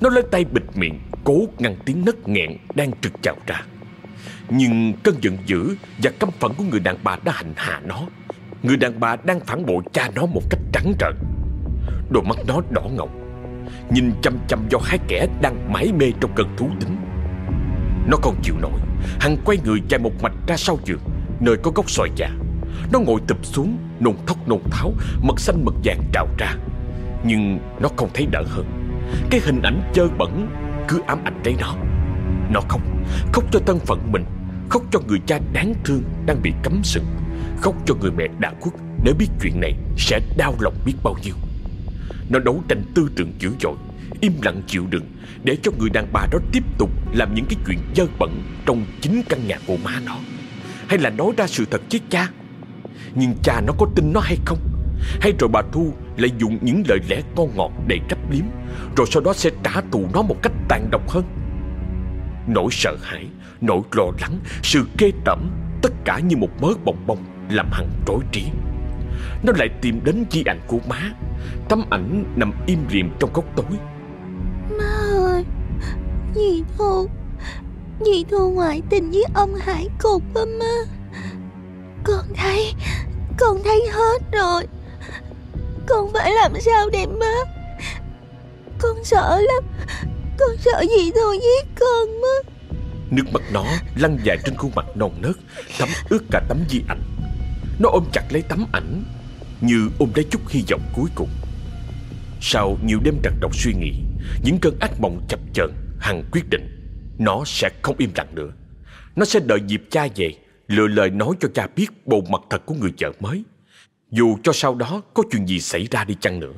Speaker 1: Nó lấy tay bịt miệng, cố ngăn tiếng nấc nghẹn đang trực trào ra. Nhưng cơn giận dữ và căm phẫn của người đàn bà đã hành hạ nó. Người đàn bà đang phản bội cha nó một cách trắng trợn. Đôi mắt nó đỏ ngầu, Nhìn chăm chăm do hai kẻ đang mãi mê trong cơn thú tính. Nó không chịu nổi Hằng quay người chạy một mạch ra sau giường, Nơi có gốc xoài già. Nó ngồi tập xuống, Nôn thốc nôn tháo, Mật xanh mật vàng trào ra. Nhưng nó không thấy đỡ hơn. Cái hình ảnh chơ bẩn Cứ ám ảnh lấy nó. Nó khóc. Khóc cho thân phận mình, Khóc cho người cha đáng thương đang bị cấm sừng. Khóc cho người mẹ đã khuất, Nếu biết chuyện này sẽ đau lòng biết bao nhiêu. Nó đấu tranh tư tưởng dữ dội, Im lặng chịu đựng Để cho người đàn bà đó tiếp tục Làm những cái chuyện dơ bẩn Trong chính căn nhà của má nó. Hay là nói ra sự thật với cha? Nhưng cha nó có tin nó hay không? Hay rồi bà Thu lại dùng những lời lẽ con ngọt để trách liếm, Rồi sau đó sẽ trả thù nó một cách tàn độc hơn? Nỗi sợ hãi, nỗi lo lắng, sự ghê tởm Tất cả như một mớ bồng bông Làm Hằng rối trí. Nó lại tìm đến di ảnh của má. Tấm ảnh nằm im liềm trong góc tối.
Speaker 2: Má ơi! Dì Thu! Dì Thu ngoại tình với ông Hải Cục á má. Con thấy Con thấy hết rồi. Con phải làm sao đây má? Con sợ lắm. Con sợ gì thôi, giết con mất.
Speaker 1: Nước mắt nó lăn dài trên khuôn mặt non nớt, Thấm ướt cả tấm di ảnh. Nó ôm chặt lấy tấm ảnh, Như ôm lấy chút hy vọng cuối cùng. Sau nhiều đêm trằn trọc suy nghĩ, Những cơn ác mộng chập chờn, Hằng quyết định, Nó sẽ không im lặng nữa. Nó sẽ đợi dịp cha về, Lựa lời nói cho cha biết bộ mặt thật của người vợ mới. Dù cho sau đó có chuyện gì xảy ra đi chăng nữa.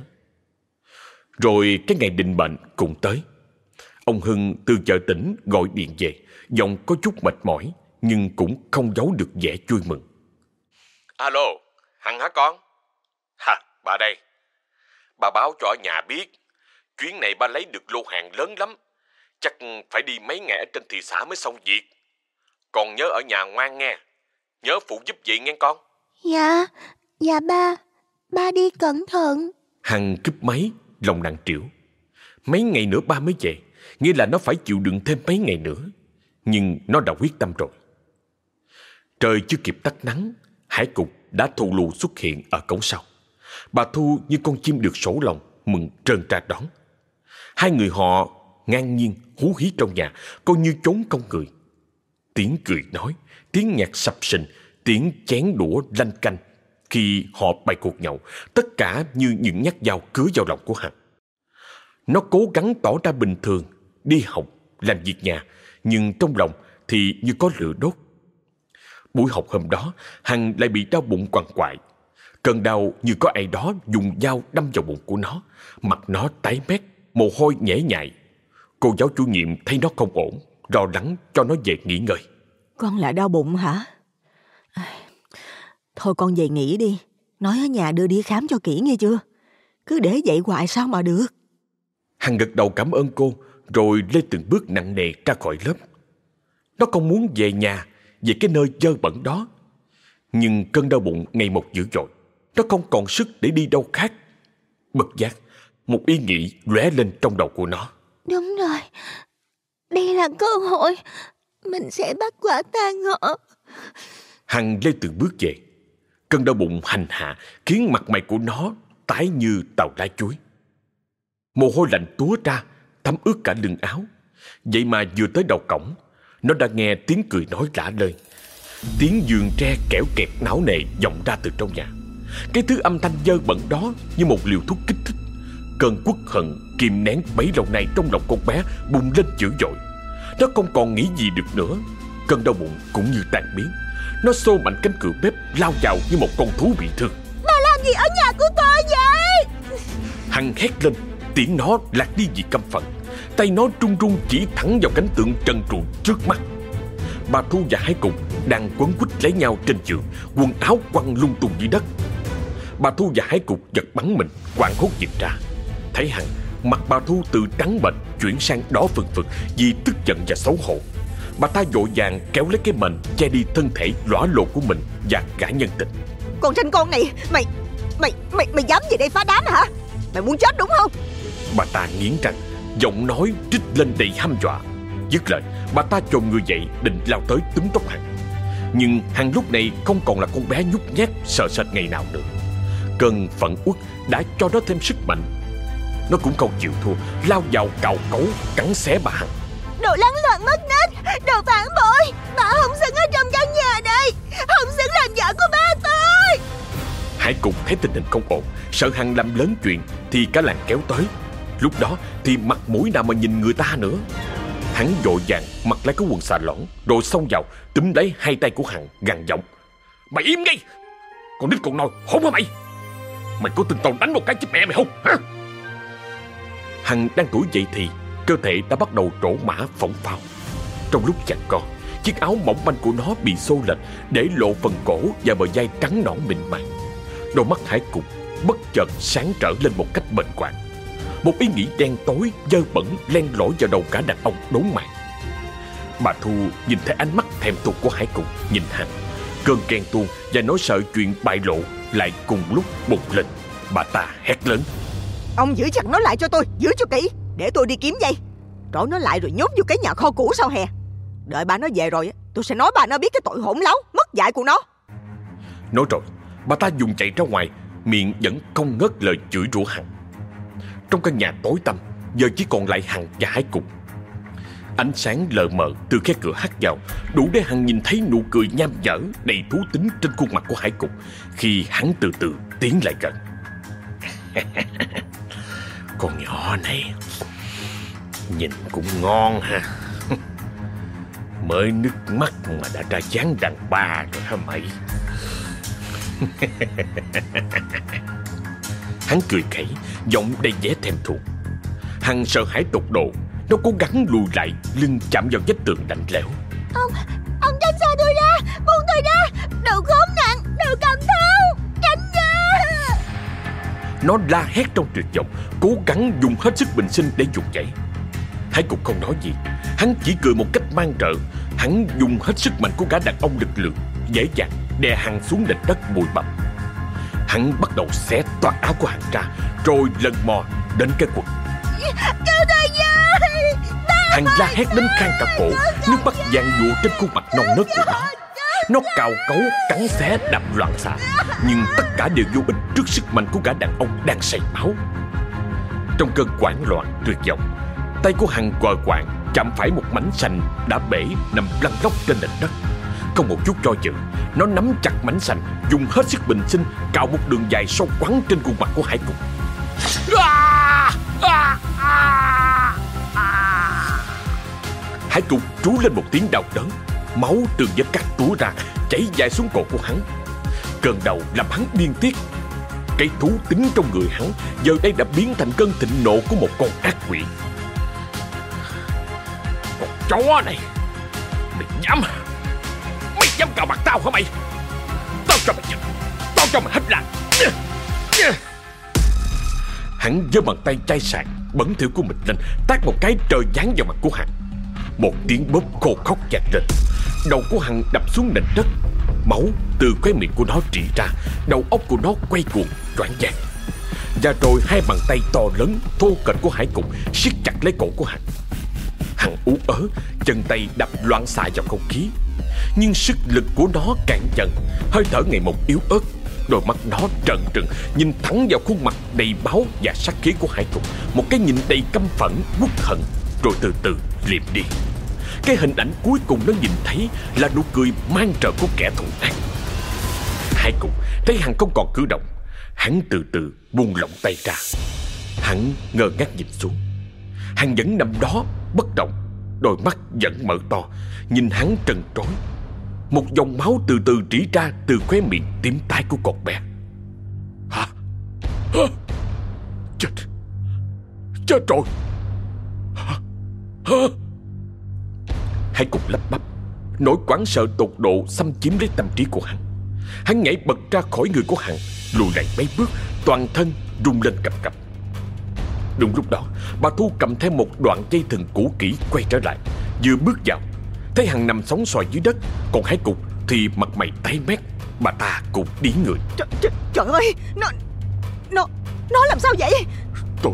Speaker 1: Rồi cái ngày định mệnh cũng tới. Ông Hưng từ chợ tỉnh gọi điện về. Giọng có chút mệt mỏi Nhưng cũng không giấu được vẻ vui mừng. Alo, Hằng hả con? Hả, bà đây. Bà báo cho ở nhà biết Chuyến này ba lấy được lô hàng lớn lắm. Chắc phải đi mấy ngày ở trên thị xã mới xong việc. Còn nhớ ở nhà ngoan nghe. Nhớ phụ giúp chị nghe con.
Speaker 2: Dạ Dạ ba Ba đi cẩn thận.
Speaker 1: Hằng cúp máy Lòng nặng trĩu. Mấy ngày nữa ba mới về Nghĩa là nó phải chịu đựng thêm mấy ngày nữa. Nhưng nó đã quyết tâm rồi. Trời chưa kịp tắt nắng, Hải cục đã thù lù xuất hiện ở cổng sau. Bà Thu như con chim được sổ lòng, Mừng trơn tra đón. Hai người họ ngang nhiên hú hí trong nhà, Coi như trốn công người. Tiếng cười nói, Tiếng nhạc sập sình, Tiếng chén đũa lanh canh. Khi họ bày cuộc nhậu, Tất cả như những nhát dao cứa vào lòng của Hằng. Nó cố gắng tỏ ra bình thường Đi học, làm việc nhà Nhưng trong lòng thì như có lửa đốt Buổi học hôm đó Hằng lại bị đau bụng quằn quại Cơn đau như có ai đó dùng dao đâm vào bụng của nó Mặt nó tái mét Mồ hôi nhễ nhại Cô giáo chủ nhiệm thấy nó không ổn Lo lắng cho nó về nghỉ ngơi
Speaker 3: Con lại đau bụng hả? Thôi con về nghỉ đi. Nói ở nhà đưa đi khám cho kỹ nghe chưa? Cứ để vậy hoài sao mà được?
Speaker 1: Hằng gật đầu cảm ơn cô Rồi lê từng bước nặng nề ra khỏi lớp. Nó không muốn về nhà Về cái nơi dơ bẩn đó. Nhưng cơn đau bụng ngày một dữ dội Nó không còn sức để đi đâu khác. Bất giác Một ý nghĩ lóe lên trong đầu của nó.
Speaker 2: Đúng rồi. Đây là cơ hội. Mình sẽ bắt quả tang họ.
Speaker 1: Hằng lê từng bước về. Cơn đau bụng hành hạ Khiến mặt mày của nó tái như tàu lá chuối. Mồ hôi lạnh túa ra Thấm ướt cả lưng áo. Vậy mà vừa tới đầu cổng Nó đã nghe tiếng cười nói lạ lời Tiếng giường tre kẽo kẹt não nề vọng ra từ trong nhà. Cái thứ âm thanh dơ bẩn đó Như một liều thuốc kích thích. Cơn quất hận kìm nén bấy lâu nay Trong lòng con bé bùng lên dữ dội. Nó không còn nghĩ gì được nữa. Cơn đau bụng cũng như tan biến. Nó xô mạnh cánh cửa bếp Lao vào như một con thú bị thương.
Speaker 2: Bà làm gì ở nhà của tôi vậy?
Speaker 1: Hằng hét lên Tiếng nó lạc đi vì căm phẫn Tay nó trung trung chỉ thẳng vào cánh tượng trần trụi trước mắt. Bà Thu và Hải Cục đang quấn quýt lấy nhau trên giường Quần áo quăng lung tung dưới đất. Bà Thu và Hải Cục giật bắn mình Quảng hốt nhìn ra. Thấy Hằng Mặt bà Thu từ trắng bệnh chuyển sang đỏ phừng phừng Vì tức giận và xấu hổ. Bà ta vội vàng kéo lấy cái mền Che đi thân thể lõa lộ của mình Và cả nhân tình.
Speaker 3: Con tranh con này Mày Mày Mày mày dám về đây phá đám hả? Mày muốn chết đúng không?
Speaker 1: Bà ta nghiến răng Giọng nói trích lên đầy hăm dọa. Dứt lời Bà ta chồm người dậy Định lao tới túm tóc Hằng Nhưng Hằng lúc này không còn là con bé nhút nhát Sợ sệt ngày nào nữa. Cơn phẫn uất đã cho nó thêm sức mạnh. Nó cũng không chịu thua Lao vào cào cấu Cắn xé bà Hằng
Speaker 2: Đồ lắng loạn mất nết Đồ phản bội Bà không xứng ở trong căn nhà đây Không xứng làm vợ của ba tôi.
Speaker 1: Hải cùng thấy tình hình không ổn Sợ Hằng làm lớn chuyện Thì cả làng kéo tới Lúc đó thì mặt mũi nào mà nhìn người ta nữa? Hắn vội vàng mặc lấy cái quần xà lỏng Rồi xông vào, túm lấy hai tay của Hằng, gằn giọng. Mày im ngay! Con nít con nói hôn hả mày? Mày có tin tao đánh một cái chết mẹ mày không? Hả? Hằng đang tuổi dậy thì Cơ thể đã bắt đầu trổ mã phỏng phao. Trong lúc chặt con Chiếc áo mỏng manh của nó bị xô lệch Để lộ phần cổ và bờ vai trắng nõn mịn màng. Đôi mắt hải cục bất chợt sáng trở lên một cách bệnh hoạn một ý nghĩ đen tối, dơ bẩn len lỏi vào đầu cả đàn ông đốn mạng. Bà Thu nhìn thấy ánh mắt thèm thuồng của hải cục Nhìn hắn Cơn ghen tuông và nỗi sợ chuyện bại lộ lại cùng lúc bùng lên. Bà ta hét lớn.
Speaker 3: Ông giữ chặt nó lại cho tôi Giữ cho kỹ Để tôi đi kiếm dây. Trói nó lại rồi nhốt vô cái nhà kho cũ sau hè. Đợi bà nó về rồi Tôi sẽ nói bà nó biết cái tội hỗn láo Mất dạy của nó.
Speaker 1: Nói rồi Bà ta dùng chạy ra ngoài Miệng vẫn không ngớt lời chửi rủa Hằng trong căn nhà tối tăm, Giờ chỉ còn lại Hằng và Hải Cục Ánh sáng lờ mờ từ khe cửa hắt vào, Đủ để Hằng nhìn thấy nụ cười nham nhở Đầy thú tính trên khuôn mặt của Hải Cục Khi hắn từ từ tiến lại gần. Con nhỏ này, Nhìn cũng ngon ha. Mới nước mắt mà đã ra dáng đàn bà rồi hả mày? Hắn cười khẩy Giọng đầy vẻ thèm thuồng. Hằng sợ hãi tột độ Nó cố gắng lùi lại Lưng chạm vào vách tường lạnh lẽo.
Speaker 2: Ông, ông tránh xa tôi ra Buông tôi ra Đồ khốn nạn, đồ cầm thau Tránh ra.
Speaker 1: Nó la hét trong tuyệt vọng Cố gắng dùng hết sức bình sinh để dùng dậy. Hải cũng không nói gì Hắn chỉ cười một cách mang rợ Hắn dùng hết sức mạnh của gã đàn ông lực lượng Dễ dàng đè Hằng xuống nền đất bụi bặm Hắn bắt đầu xé toạc áo của Hằng ra Rồi lần mò đến cái quần.
Speaker 2: Cứu tôi với
Speaker 1: Hằng la hét đến khang cả cổ Nước mắt vàng dụa trên khuôn mặt non nớt của nó Nó cào cấu, cắn xé, đập loạn xạ. Nhưng tất cả đều vô ích trước sức mạnh của gã đàn ông đang say máu. Trong cơn hoảng loạn tuyệt vọng Tay của Hằng quờ quạng chạm phải một mảnh sành đã bể nằm lăn lóc trên nền đất không một chút cho dự. Nó nắm chặt mảnh sành, Dùng hết sức bình sinh, Cạo một đường dài sâu quắn trên khuôn mặt của Hải Cục. Hải Cục trú lên một tiếng đau đớn. Máu từ vết cắt túa ra, Chảy dài xuống cổ của hắn. Cơn đầu làm hắn điên tiết. Cái thú tính trong người hắn Giờ đây đã biến thành cơn thịnh nộ của một con ác quỷ. Con chó này, Mày dám hả dám cào mặt tao hả mày? Tao cho mày chết Tao cho mày hết là! Hắn giơ bàn tay chai sạn Bẩn thỉu của mình lên, Tát một cái trời giáng vào mặt của hắn. Một tiếng bóp khô khóc vang lên Đầu của hắn đập xuống nền đất. Máu từ khóe miệng của nó trị ra, Đầu óc của nó quay cuồng, choáng váng. Và rồi hai bàn tay to lớn, Thô kệch của Hải Cục siết chặt lấy cổ của hắn hắn ú ớ Chân tay đập loạn xạ vào không khí. Nhưng sức lực của nó cạn dần Hơi thở ngày một yếu ớt. Đôi mắt nó trợn trừng Nhìn thẳng vào khuôn mặt đầy báo và sát khí của Hải Cục Một cái nhìn đầy căm phẫn, uất hận Rồi từ từ liệm đi. Cái hình ảnh cuối cùng nó nhìn thấy Là nụ cười mang trợ của kẻ thù ác. Hải Cục thấy hắn không còn cử động Hắn từ từ buông lỏng tay ra. Hắn ngơ ngác nhìn xuống. Hắn vẫn nằm đó bất động, Đôi mắt vẫn mở to, Nhìn hắn trần trối Một dòng máu từ từ trĩ ra Từ khóe miệng tím tái của con bé Hả? Hả? Chết Chết rồi Hả? Hả? Cục lắp bắp, Nỗi quán sợ tột độ xâm chiếm lấy tâm trí của hắn Hắn nhảy bật ra khỏi người của Hằng, Lùi lại mấy bước, Toàn thân rung lên cặp cặp Đúng lúc đó Bà Thu cầm theo một đoạn dây thừng cũ kỹ quay trở lại. Vừa bước vào Thấy Hằng nằm sóng xoài dưới đất Còn Hải Cục thì mặt mày tái mét. Bà ta cũng điến người.
Speaker 3: Trời, trời, trời ơi Nó Nó Nó làm sao vậy?
Speaker 1: Tôi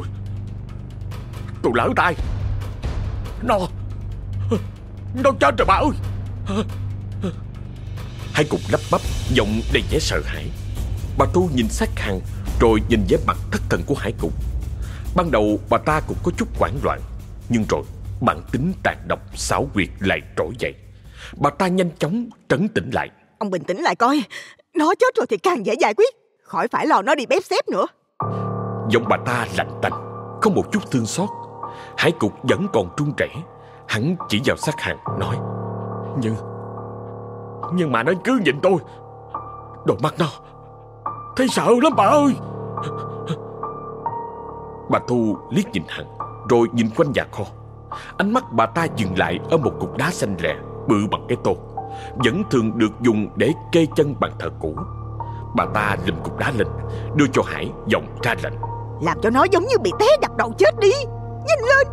Speaker 1: Tôi lỡ tay. Nó Nó chết rồi bà ơi. Hai cục lắp bắp Giọng đầy vẻ sợ hãi. Bà Thu nhìn sát Hằng Rồi nhìn vẻ mặt thất thần của Hải Cục Ban đầu bà ta cũng có chút hoảng loạn. Nhưng rồi bản tính tàn độc xảo quyệt lại trỗi dậy. Bà ta nhanh chóng trấn tĩnh lại.
Speaker 3: Ông bình tĩnh lại coi. Nó chết rồi thì càng dễ giải quyết. Khỏi phải lo nó đi bếp xếp nữa.
Speaker 1: Giọng bà ta lạnh tanh Không một chút thương xót. Hải cục vẫn còn trung trẻ. Hắn chỉ vào sát hàng nói Nhưng Nhưng mà nó cứ nhìn tôi. Đôi mắt nó Thấy sợ lắm bà ơi Bà Thu liếc nhìn Hằng Rồi nhìn quanh nhà kho. Ánh mắt bà ta dừng lại ở một cục đá xanh lè Bự bằng cái tô Vẫn thường được dùng để kê chân bàn thờ cũ. Bà ta lùm cục đá lên Đưa cho Hải giọng ra lệnh.
Speaker 3: Làm cho nó giống như bị té đập đầu chết đi. Nhanh lên!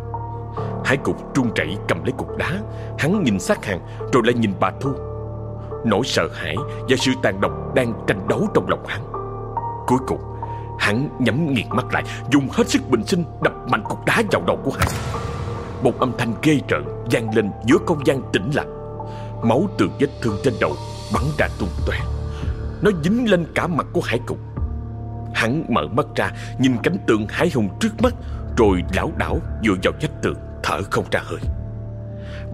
Speaker 1: Hải cục trung chảy cầm lấy cục đá Hắn nhìn sát hàng Rồi lại nhìn bà Thu. Nỗi sợ hãi và sự tàn độc Đang tranh đấu trong lòng hắn. Cuối cùng Hắn nhắm nghiệt mắt lại, Dùng hết sức bình sinh đập mạnh cục đá vào đầu của hắn. Một âm thanh ghê rợn vang lên giữa không gian tĩnh lặng. Máu từ vết thương trên đầu bắn ra tung tóe. Nó dính lên cả mặt của hải cục. Hắn mở mắt ra, Nhìn cảnh tượng hải hùng trước mắt, Rồi lão đảo dựa vào vách tường, Thở không ra hơi.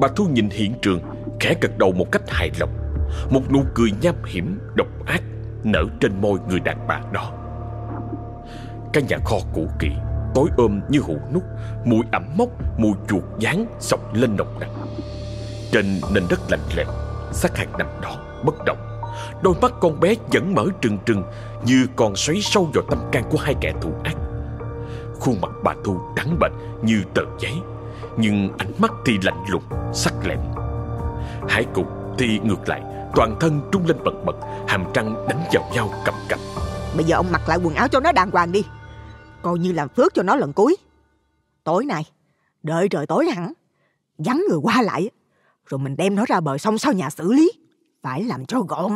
Speaker 1: Bà Thu nhìn hiện trường, Khẽ gật đầu một cách hài lòng. Một nụ cười nham hiểm, độc ác Nở trên môi người đàn bà đó. Căn nhà kho cũ kỹ Tối ôm như hũ nút Mùi ẩm mốc Mùi chuột dán sọc lên nồng nặc. Trên nền đất lạnh lẽo xác hạt nằm đó bất động. Đôi mắt con bé vẫn mở trừng trừng Như còn xoáy sâu vào tâm can của hai kẻ thù ác. Khuôn mặt bà Thu trắng bệch như tờ giấy Nhưng ánh mắt thì lạnh lùng, sắc lẹm. Hải cục thì ngược lại Toàn thân trung lên bật bật Hàm răng đánh vào nhau cầm cập.
Speaker 3: Bây giờ ông mặc lại quần áo cho nó đàng hoàng đi. Coi như làm phước cho nó lần cuối. Tối nay, Đợi trời tối hẳn, Vắng người qua lại, Rồi mình đem nó ra bờ sông sau nhà xử lý, Phải làm cho gọn,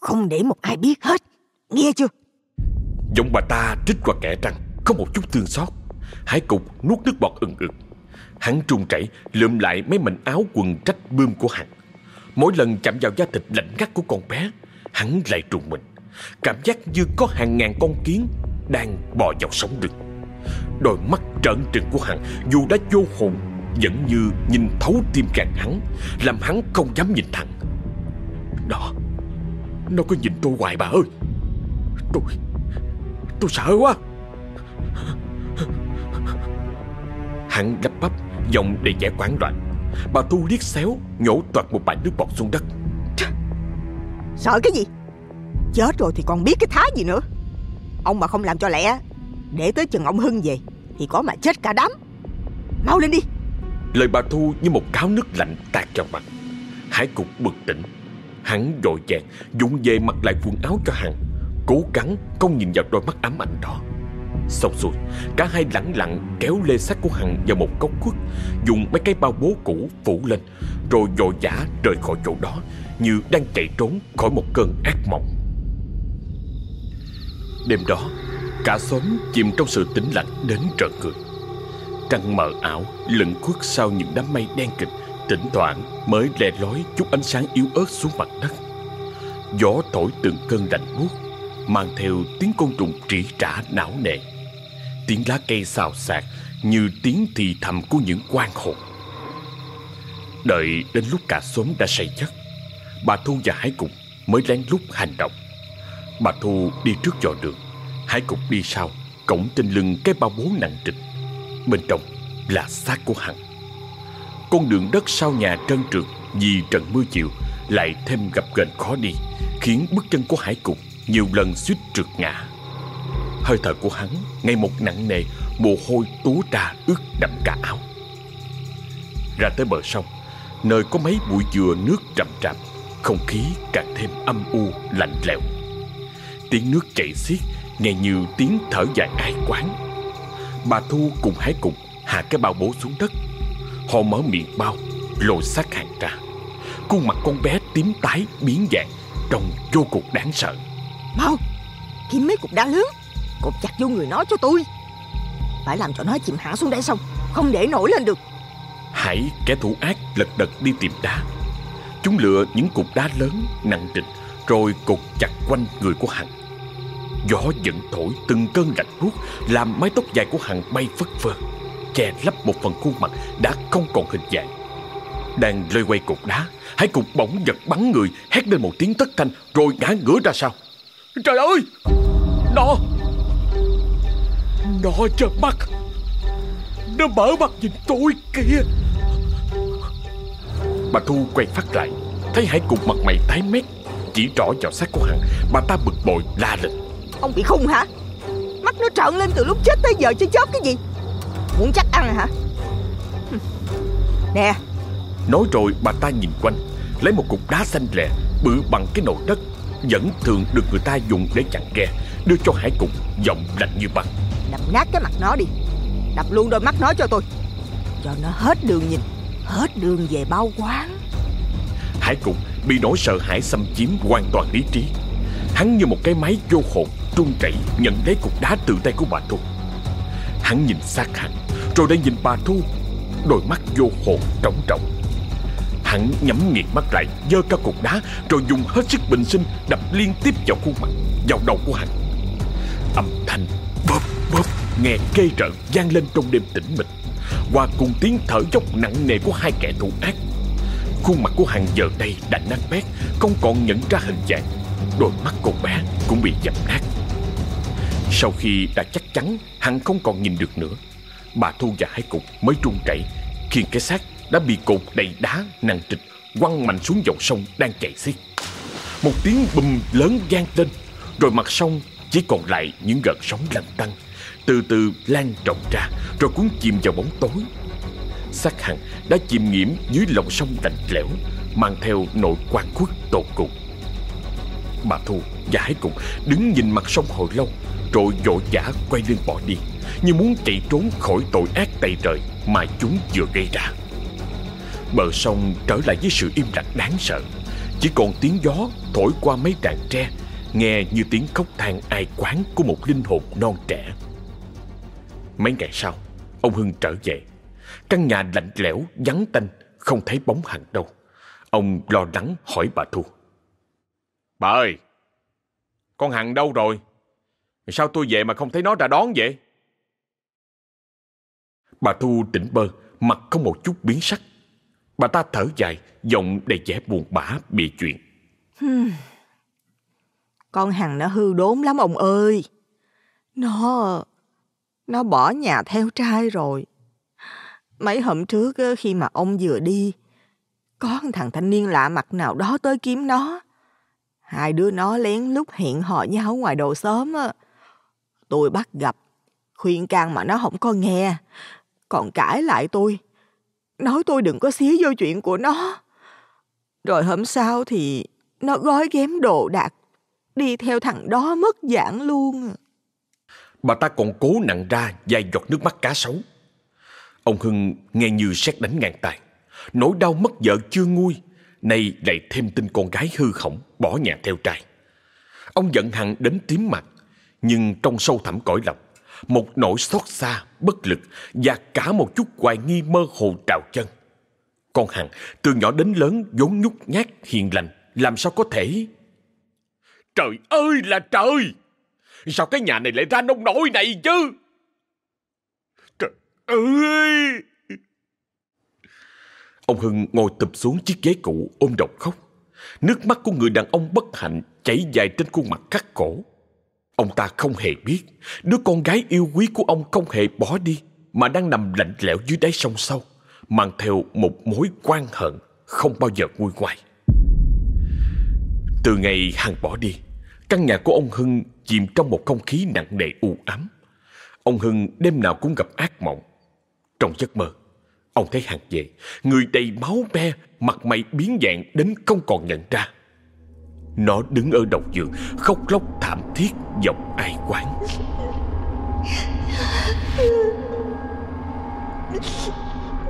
Speaker 3: Không để một ai biết hết. Nghe chưa?
Speaker 1: Giọng bà ta trích qua kẻ răng Không một chút thương xót. Hải cục nuốt nước bọt ừng ực. Hắn trung chảy, lượm lại mấy mảnh áo quần trách bươm của hắn. Mỗi lần chạm vào da thịt lạnh ngắt của con bé, Hắn lại trùng mình. Cảm giác như có hàng ngàn con kiến đang bò vào sống được. Đôi mắt trợn trừng của hắn, Dù đã vô hồn, Vẫn như nhìn thấu tim càng hắn, Làm hắn không dám nhìn thẳng. Đó, Nó cứ nhìn tôi hoài bà ơi. Tôi Tôi sợ quá. Hắn lắp bắp, Giọng đầy vẻ quán loạn Bà thu liếc xéo, Nhổ toạt một bãi nước bọt xuống đất.
Speaker 3: Sợ cái gì? Chết rồi thì còn biết cái thái gì nữa. Ông mà không làm cho lẹ Để tới chừng ông Hưng về, Thì có mà chết cả đám. Mau lên đi.
Speaker 1: Lời bà Thu như một cáo nước lạnh tạt vào mặt. Hải cục bực tỉnh. Hắn vội vàng dũng về mặc lại quần áo cho Hằng, Cố gắng không nhìn vào đôi mắt ám ảnh đó. Xong rồi Cả hai lẳng lặng kéo lê xác của Hằng vào một cốc quất Dùng mấy cái bao bố cũ phủ lên, Rồi dội giả rời khỏi chỗ đó, Như đang chạy trốn khỏi một cơn ác mộng. Đêm đó, Cả xóm chìm trong sự tĩnh lặng đến trợn người Trăng mờ ảo lững khuất sau những đám mây đen kịch, Thỉnh thoảng mới lè lói chút ánh sáng yếu ớt xuống mặt đất. Gió thổi từng cơn lạnh buốt, Mang theo tiếng côn trùng trĩ trả não nề. Tiếng lá cây xào xạc Như tiếng thì thầm của những quan hồn. Đợi đến lúc cả xóm đã say giấc, Bà Thu và Hải Cục mới lén lút hành động. Bà Thu đi trước dò đường Hải Cục đi sau, Cổng trên lưng cái bao bố nặng trịch. Bên trong là xác của hắn. Con đường đất sau nhà trơn trượt Vì trận mưa chiều Lại thêm gặp ghềnh khó đi, Khiến bước chân của Hải Cục Nhiều lần suýt trượt ngã. Hơi thở của hắn ngày một nặng nề, Mồ hôi túa ra ướt đậm cả áo. Ra tới bờ sông, Nơi có mấy bụi dừa nước rậm rạp, Không khí càng thêm âm u, lạnh lẽo. Tiếng nước chảy xiết Nghe như tiếng thở dài ai quán. Bà Thu cùng hái cục Hạ cái bao bố xuống đất. Họ mở miệng bao Lôi xác hàng ra. Khuôn mặt con bé tím tái biến dạng Trông vô cùng đáng sợ.
Speaker 3: Mau Kiếm mấy cục đá lớn Cột chặt vô người nó cho tôi. Phải làm cho nó chìm hẳn xuống đáy sông Không để nổi lên được.
Speaker 1: Hãy kẻ thủ ác lật đật đi tìm đá. Chúng lựa những cục đá lớn nặng trịch Rồi cột chặt quanh người của Hằng Gió vẫn thổi từng cơn lạnh buốt Làm mái tóc dài của Hằng bay phất phơ. Che lấp một phần khuôn mặt đã không còn hình dạng. Đang lơi quay cục đá, Hai cục bỗng giật bắn người, Hét lên một tiếng thất thanh, Rồi ngã ngửa ra sau. Trời ơi! Nó! Nó chợt mắt. Nó mở mắt nhìn tôi kìa. Bà Thu quay phát lại, Thấy Hải cục mặt mày tái mét, Chỉ rõ vào xác của Hằng. Bà ta bực bội la lên.
Speaker 3: Ông bị khùng hả? Mắt nó trợn lên từ lúc chết tới giờ chứ chớp cái gì. Muốn chắc ăn hả? Nè.
Speaker 1: Nói rồi bà ta nhìn quanh Lấy một cục đá xanh lè Bự bằng cái nồi đất Vẫn thường được người ta dùng để chặn ghe Đưa cho Hải cục giọng lạnh như băng.
Speaker 3: Đập nát cái mặt nó đi. Đập luôn đôi mắt nó cho tôi. Cho nó hết đường nhìn Hết đường về bao quán.
Speaker 1: Hải cục bị nỗi sợ hãi xâm chiếm hoàn toàn lý trí. Hắn như một cái máy vô hồn trung chạy nhận lấy cục đá từ tay của bà Thu. Hắn nhìn xác hắn rồi đang nhìn bà Thu, đôi mắt vô hồn trống trọng. Hắn nhắm nghiệt mắt lại, giơ cao cục đá, rồi dùng hết sức bình sinh đập liên tiếp vào khuôn mặt, vào đầu của hắn. Âm thanh bóp bóp nghe gây rợn vang lên trong đêm tĩnh mịch, qua cùng tiếng thở dốc nặng nề của hai kẻ thù ác. Khuôn mặt của hắn giờ đây đã nát bét, không còn nhận ra hình dạng. Đôi mắt cô bé cũng bị dập nát. Sau khi đã chắc chắn hắn không còn nhìn được nữa, bà Thu và Hải Cục mới trung chạy khi cái xác đã bị cột đầy đá nặng trịch quăng mạnh xuống dòng sông đang chảy xiết. Một tiếng bùm lớn vang lên, rồi mặt sông chỉ còn lại những gợn sóng lăn tăn, từ từ lan rộng ra rồi cuốn chìm vào bóng tối. Xác hằng đã chìm nghiễm dưới lòng sông lạnh lẽo, mang theo nỗi quan khuất tột cùng. Bà Thu và Hải Cục đứng nhìn mặt sông hồi lâu, rồi vội vã quay lưng bỏ đi, như muốn chạy trốn khỏi tội ác tày trời mà chúng vừa gây ra. Bờ sông trở lại với sự im lặng đáng sợ, chỉ còn tiếng gió thổi qua mấy đàn tre, nghe như tiếng khóc than ai quán của một linh hồn non trẻ. Mấy ngày sau, ông Hưng trở về. Căn nhà lạnh lẽo, vắng tanh, không thấy bóng Hằng đâu. Ông lo lắng hỏi bà Thu. Bà ơi, con Hằng đâu rồi? Sao tôi về mà không thấy nó ra đón vậy? Bà Thu tỉnh bơ, mặt không một chút biến sắc. Bà ta thở dài, giọng đầy vẻ buồn bã bị chuyện.
Speaker 3: Con Hằng nó hư đốn lắm ông ơi. Nó... Nó bỏ nhà theo trai rồi. Mấy hôm trước khi mà ông vừa đi, có thằng thanh niên lạ mặt nào đó tới kiếm nó. Hai đứa nó lén lút hẹn hò nhau ngoài đồ sớm. á. Tôi bắt gặp, khuyên can mà nó không có nghe. Còn cãi lại tôi, nói tôi đừng có xía vô chuyện của nó. Rồi hôm sau thì nó gói ghém đồ đạc, đi theo thằng đó mất dạng luôn.
Speaker 1: Bà ta còn cố nặng ra vài giọt nước mắt cá sấu. Ông Hưng nghe như xét đánh ngàn tài. Nỗi đau mất vợ chưa nguôi, nay lại thêm tin con gái hư hỏng bỏ nhà theo trai. Ông giận hằng đến tím mặt, nhưng trong sâu thẳm cõi lòng, một nỗi xót xa, bất lực và cả một chút hoài nghi mơ hồ trào chân. Con Hằng từ nhỏ đến lớn vốn nhút nhát hiền lành, làm sao có thể... Trời ơi là trời! Sao cái nhà này lại ra nông nổi này chứ? Trời ơi! Ông Hưng ngồi tập xuống chiếc ghế cũ ôm đầu khóc. Nước mắt của người đàn ông bất hạnh chảy dài trên khuôn mặt khắc khổ. Ông ta không hề biết đứa con gái yêu quý của ông không hề bỏ đi mà đang nằm lạnh lẽo dưới đáy sông sâu mang theo một mối quan hận không bao giờ nguôi ngoai. Từ ngày Hằng bỏ đi, căn nhà của ông Hưng chìm trong một không khí nặng nề u ám. Ông Hưng đêm nào cũng gặp ác mộng. Trong giấc mơ, ông thấy Hằng về, người đầy máu me, mặt mày biến dạng đến không còn nhận ra. Nó đứng ở đầu giường, khóc lóc thảm thiết, giọng ai quán.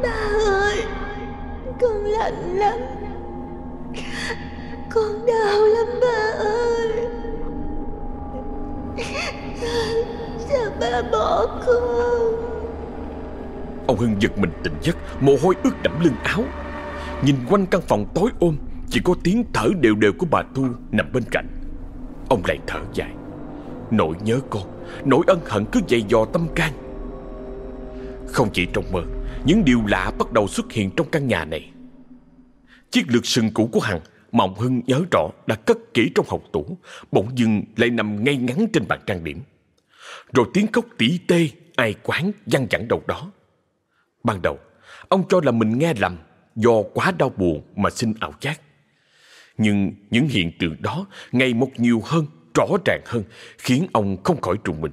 Speaker 2: Ba ơi Con lạnh lắm. Con đau lắm ba ơi. Sao ba bỏ con?
Speaker 1: Ông Hưng giật mình tỉnh giấc Mồ hôi ướt đẫm lưng áo. Nhìn quanh căn phòng tối ôm chỉ có tiếng thở đều đều của bà Thu nằm bên cạnh Ông lại thở dài Nỗi nhớ con Nỗi ân hận cứ dày dò tâm can Không chỉ trong mơ Những điều lạ bắt đầu xuất hiện trong căn nhà này Chiếc lược sừng cũ của Hằng mà ông Hưng nhớ rõ đã cất kỹ trong hộc tủ, bỗng dưng lại nằm ngay ngắn trên bàn trang điểm. Rồi tiếng khóc tỉ tê, ai quán văng vẳng đầu đó. Ban đầu, ông cho là mình nghe lầm do quá đau buồn mà sinh ảo giác. Nhưng những hiện tượng đó ngày một nhiều hơn, rõ ràng hơn, khiến ông không khỏi trùng mình.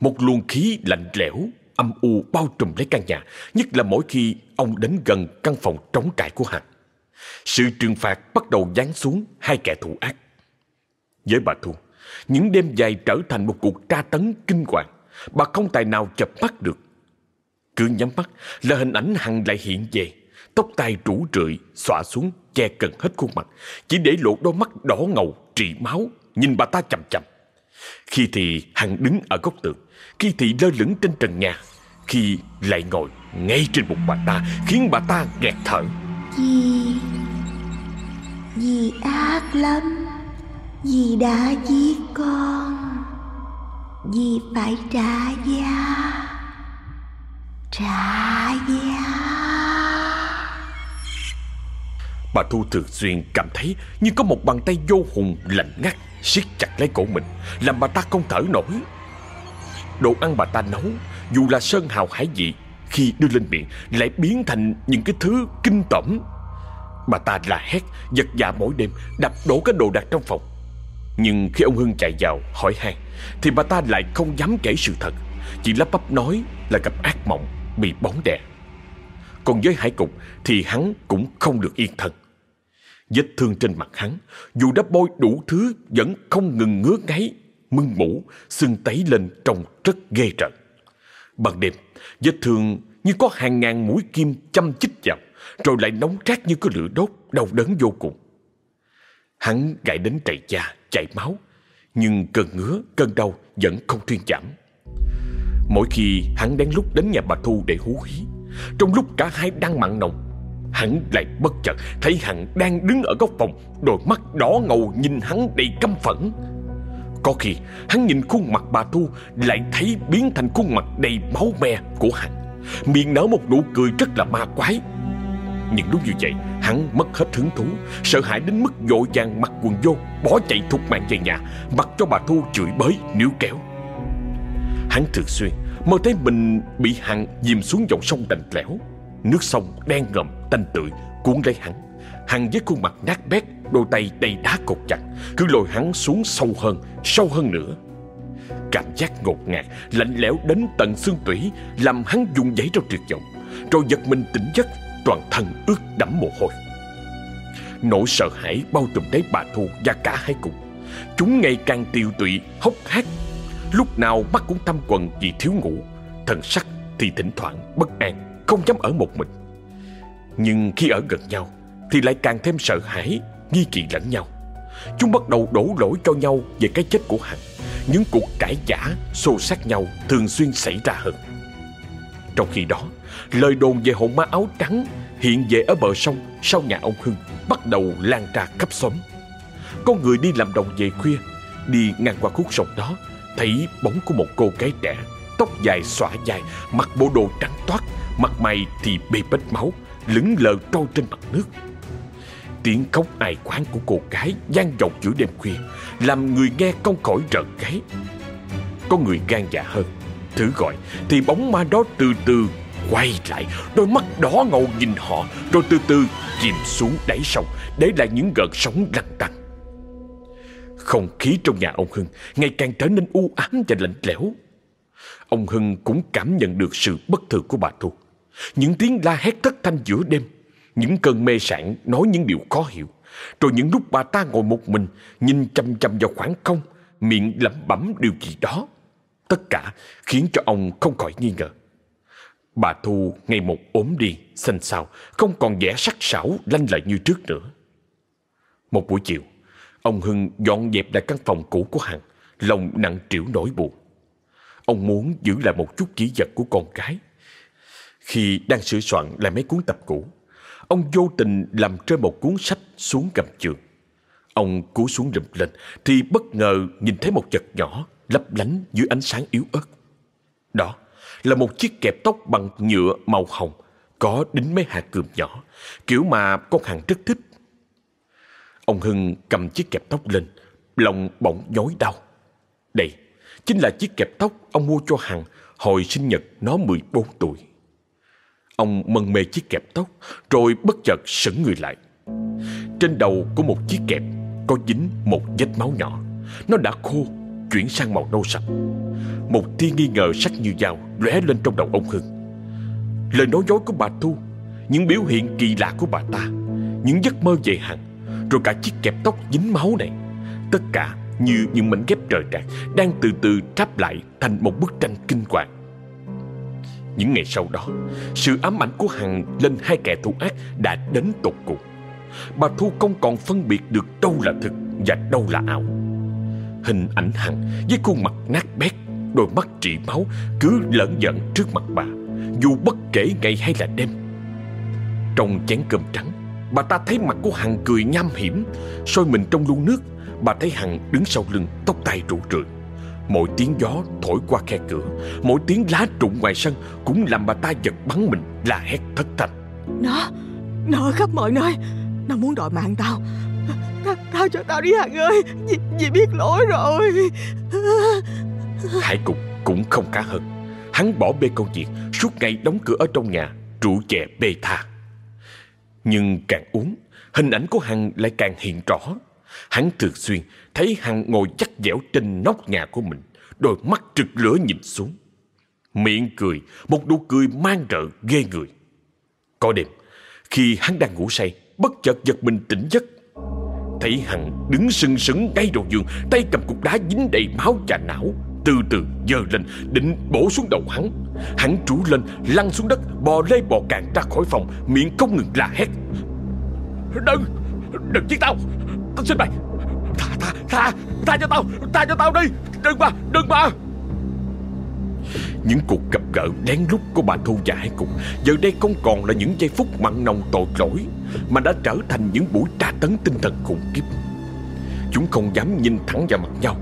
Speaker 1: Một luồng khí lạnh lẽo, âm u bao trùm lấy căn nhà, nhất là mỗi khi ông đến gần căn phòng trống trải của Hằng. Sự trừng phạt bắt đầu giáng xuống hai kẻ thù ác. Với bà Thu, những đêm dài trở thành một cuộc tra tấn kinh hoàng. Bà không tài nào chập mắt được. Cứ nhắm mắt là hình ảnh Hằng lại hiện về. Tóc tai rủ rượi, xõa xuống, che gần hết khuôn mặt. Chỉ để lộ đôi mắt đỏ ngầu, trị máu, nhìn bà ta chầm chầm. Khi thì Hằng đứng ở góc tường Khi thì lơ lửng trên trần nhà Khi lại ngồi ngay trên bụng bà ta Khiến bà ta nghẹt thở
Speaker 2: Dì Dì ác lắm Dì đã giết con Dì phải trả giá Trả giá
Speaker 1: Bà Thu thường xuyên cảm thấy Như có một bàn tay vô hùng lạnh ngắt, siết chặt lấy cổ mình, Làm bà ta không thở nổi. Đồ ăn bà ta nấu, Dù là sơn hào hải vị, Khi đưa lên miệng Lại biến thành những cái thứ kinh tởm. Bà ta la hét, Giật dạ mỗi đêm, Đập đổ cái đồ đạc trong phòng. Nhưng khi ông Hưng chạy vào hỏi han, Thì bà ta lại không dám kể sự thật. Chỉ lắp bắp nói là gặp ác mộng Bị bóng đè. Còn với Hải Cục Thì hắn cũng không được yên thân. Vết thương trên mặt hắn Dù đã bôi đủ thứ Vẫn không ngừng ngứa ngáy Mưng mũ, sưng tấy lên trông rất ghê rợn. Ban đêm Vết thương như có hàng ngàn mũi kim chăm chích vào Rồi lại nóng rát như có lửa đốt Đau đớn vô cùng. Hắn gãi đến chảy da, chảy máu Nhưng cơn ngứa, cơn đau vẫn không thuyên giảm. Mỗi khi hắn đến lúc đến nhà bà Thu để hú hí trong lúc cả hai đang mặn nồng, Hắn lại bất chợt thấy Hằng đang đứng ở góc phòng, Đôi mắt đỏ ngầu nhìn hắn đầy căm phẫn. Có khi, hắn nhìn khuôn mặt bà Thu Lại thấy biến thành khuôn mặt đầy máu me của Hằng Miệng nở một nụ cười rất là ma quái. Nhưng lúc như vậy, Hắn mất hết hứng thú, Sợ hãi đến mức vội vàng mặc quần vô, Bỏ chạy thục mạng về nhà, Mặc cho bà Thu chửi bới, níu kéo. Hắn thường xuyên mơ thấy mình bị Hằng dìm xuống dòng sông đành lẽo Nước sông đen ngầm tanh tưởi, cuốn lấy hắn. Hằng với khuôn mặt nát bét, Đôi tay đầy đá cột chặt, Cứ lôi hắn xuống sâu hơn Sâu hơn nữa. Cảm giác ngột ngạt, Lạnh lẽo đến tận xương tủy, Làm hắn dùng giấy trong tuyệt vọng. Rồi giật mình tỉnh giấc, Toàn thân ướt đẫm mồ hôi. Nỗi sợ hãi bao trùm lấy bà Thu Và cả hai cùng. Chúng ngày càng tiêu tụy, hốc hác Lúc nào mắt cũng thăm quần vì thiếu ngủ. Thần sắc thì thỉnh thoảng bất an, Không dám ở một mình. Nhưng khi ở gần nhau Thì lại càng thêm sợ hãi, Nghi kỵ lẫn nhau. Chúng bắt đầu đổ lỗi cho nhau về cái chết của Hằng. Những cuộc cãi giả Xô sát nhau thường xuyên xảy ra hơn. Trong khi đó, Lời đồn về hồn ma áo trắng Hiện về ở bờ sông Sau nhà ông Hưng Bắt đầu lan ra khắp xóm. Có người đi làm đồng về khuya, Đi ngang qua khúc sông đó. Thấy bóng của một cô gái trẻ, Tóc dài xõa dài, Mặc bộ đồ trắng toát, Mặt mày thì bê bết máu, Lững lờ trôi trên mặt nước. Tiếng khóc ai quán của cô gái gian vọng giữa đêm khuya, Làm người nghe không khỏi rợn gáy. Có người gan dạ hơn, Thử gọi, Thì bóng ma đó từ từ quay lại, Đôi mắt đỏ ngầu nhìn họ, Rồi từ từ chìm xuống đáy sông. Để lại những gợn sóng lăn tăn. Không khí trong nhà ông Hưng Ngày càng trở nên u ám và lạnh lẽo. Ông Hưng cũng cảm nhận được sự bất thường của bà Thu. Những tiếng la hét thất thanh giữa đêm Những cơn mê sảng nói những điều khó hiểu. Rồi những lúc bà ta ngồi một mình Nhìn chăm chăm vào khoảng không Miệng lẩm bẩm điều gì đó. Tất cả khiến cho ông không khỏi nghi ngờ. Bà Thu ngày một ốm đi, xanh xao, không còn vẻ sắc sảo lanh lợi như trước nữa. Một buổi chiều, ông Hưng dọn dẹp lại căn phòng cũ của Hằng, lòng nặng trĩu nỗi buồn. Ông muốn giữ lại một chút kỷ vật của con cái. Khi đang sửa soạn lại mấy cuốn tập cũ, ông vô tình làm rơi một cuốn sách xuống gầm giường. Ông cú xuống rụm lên thì bất ngờ nhìn thấy một vật nhỏ lấp lánh dưới ánh sáng yếu ớt. Đó là một chiếc kẹp tóc bằng nhựa màu hồng có đính mấy hạt cườm nhỏ, kiểu mà con hàng rất thích. Ông Hưng cầm chiếc kẹp tóc lên, lòng bỗng nhói đau. Đây chính là chiếc kẹp tóc ông mua cho Hằng hồi sinh nhật nó 14 tuổi. Ông mân mê chiếc kẹp tóc rồi bất chợt sững người lại. Trên đầu của một chiếc kẹp có dính một vết máu nhỏ. Nó đã khô, chuyển sang màu nâu sậm. Một tia nghi ngờ sắc như dao lóe lên trong đầu ông Hưng. Lời nói dối của bà Thu, những biểu hiện kỳ lạ của bà ta, những giấc mơ về Hằng, rồi cả chiếc kẹp tóc dính máu này, tất cả như những mảnh ghép trời trạc đang từ từ tráp lại thành một bức tranh kinh hoàng. Những ngày sau đó, sự ám ảnh của Hằng lên hai kẻ thù ác đã đến tột cùng. Bà Thu không còn phân biệt được đâu là thực và đâu là ảo. Hình ảnh Hằng với khuôn mặt nát bét Đôi mắt trị máu cứ lẫn giận trước mặt bà Dù bất kể ngày hay là đêm Trong chén cơm trắng Bà ta thấy mặt của Hằng cười nham hiểm. Soi mình trong lu nước Bà thấy Hằng đứng sau lưng Tóc tai rủ rượi. Mỗi tiếng gió thổi qua khe cửa Mỗi tiếng lá trụng ngoài sân Cũng làm bà ta giật bắn mình là hét thất thanh.
Speaker 3: Nó Nó ở khắp mọi nơi. Nó muốn đòi mạng tao. Tha, tha cho tao đi Hằng ơi. Dì, dì biết lỗi rồi.
Speaker 1: Hải cục cũng không khá hơn. Hắn bỏ bê công việc Suốt ngày đóng cửa ở trong nhà Rượu chè bê tha nhưng càng uống, Hình ảnh của Hằng lại càng hiện rõ. Hắn thường xuyên thấy Hằng ngồi chắc dẻo trên nóc nhà của mình, Đôi mắt trực lửa nhìn xuống. Miệng cười, Một nụ cười mang rợ ghê người. Có đêm, Khi hắn đang ngủ say, Bất chợt giật mình tỉnh giấc. Thấy Hằng đứng sừng sững ngay đầu giường, Tay cầm cục đá dính đầy máu và não. Từ từ giơ lên, Định bổ xuống đầu hắn. Hắn trú lên, lăn xuống đất, Bò lê bò càng ra khỏi phòng, Miệng không ngừng la hét. Đừng Đừng giết tao Tao xin mày. Tha tha tha Tha cho tao, Tha cho tao đi, Đừng mà Đừng mà. Những cuộc gặp gỡ lén lút của bà Thu và Hải Cục, Giờ đây không còn là những giây phút mặn nồng tội lỗi, Mà đã trở thành những buổi tra tấn tinh thần khủng khiếp. Chúng không dám nhìn thẳng vào mặt nhau.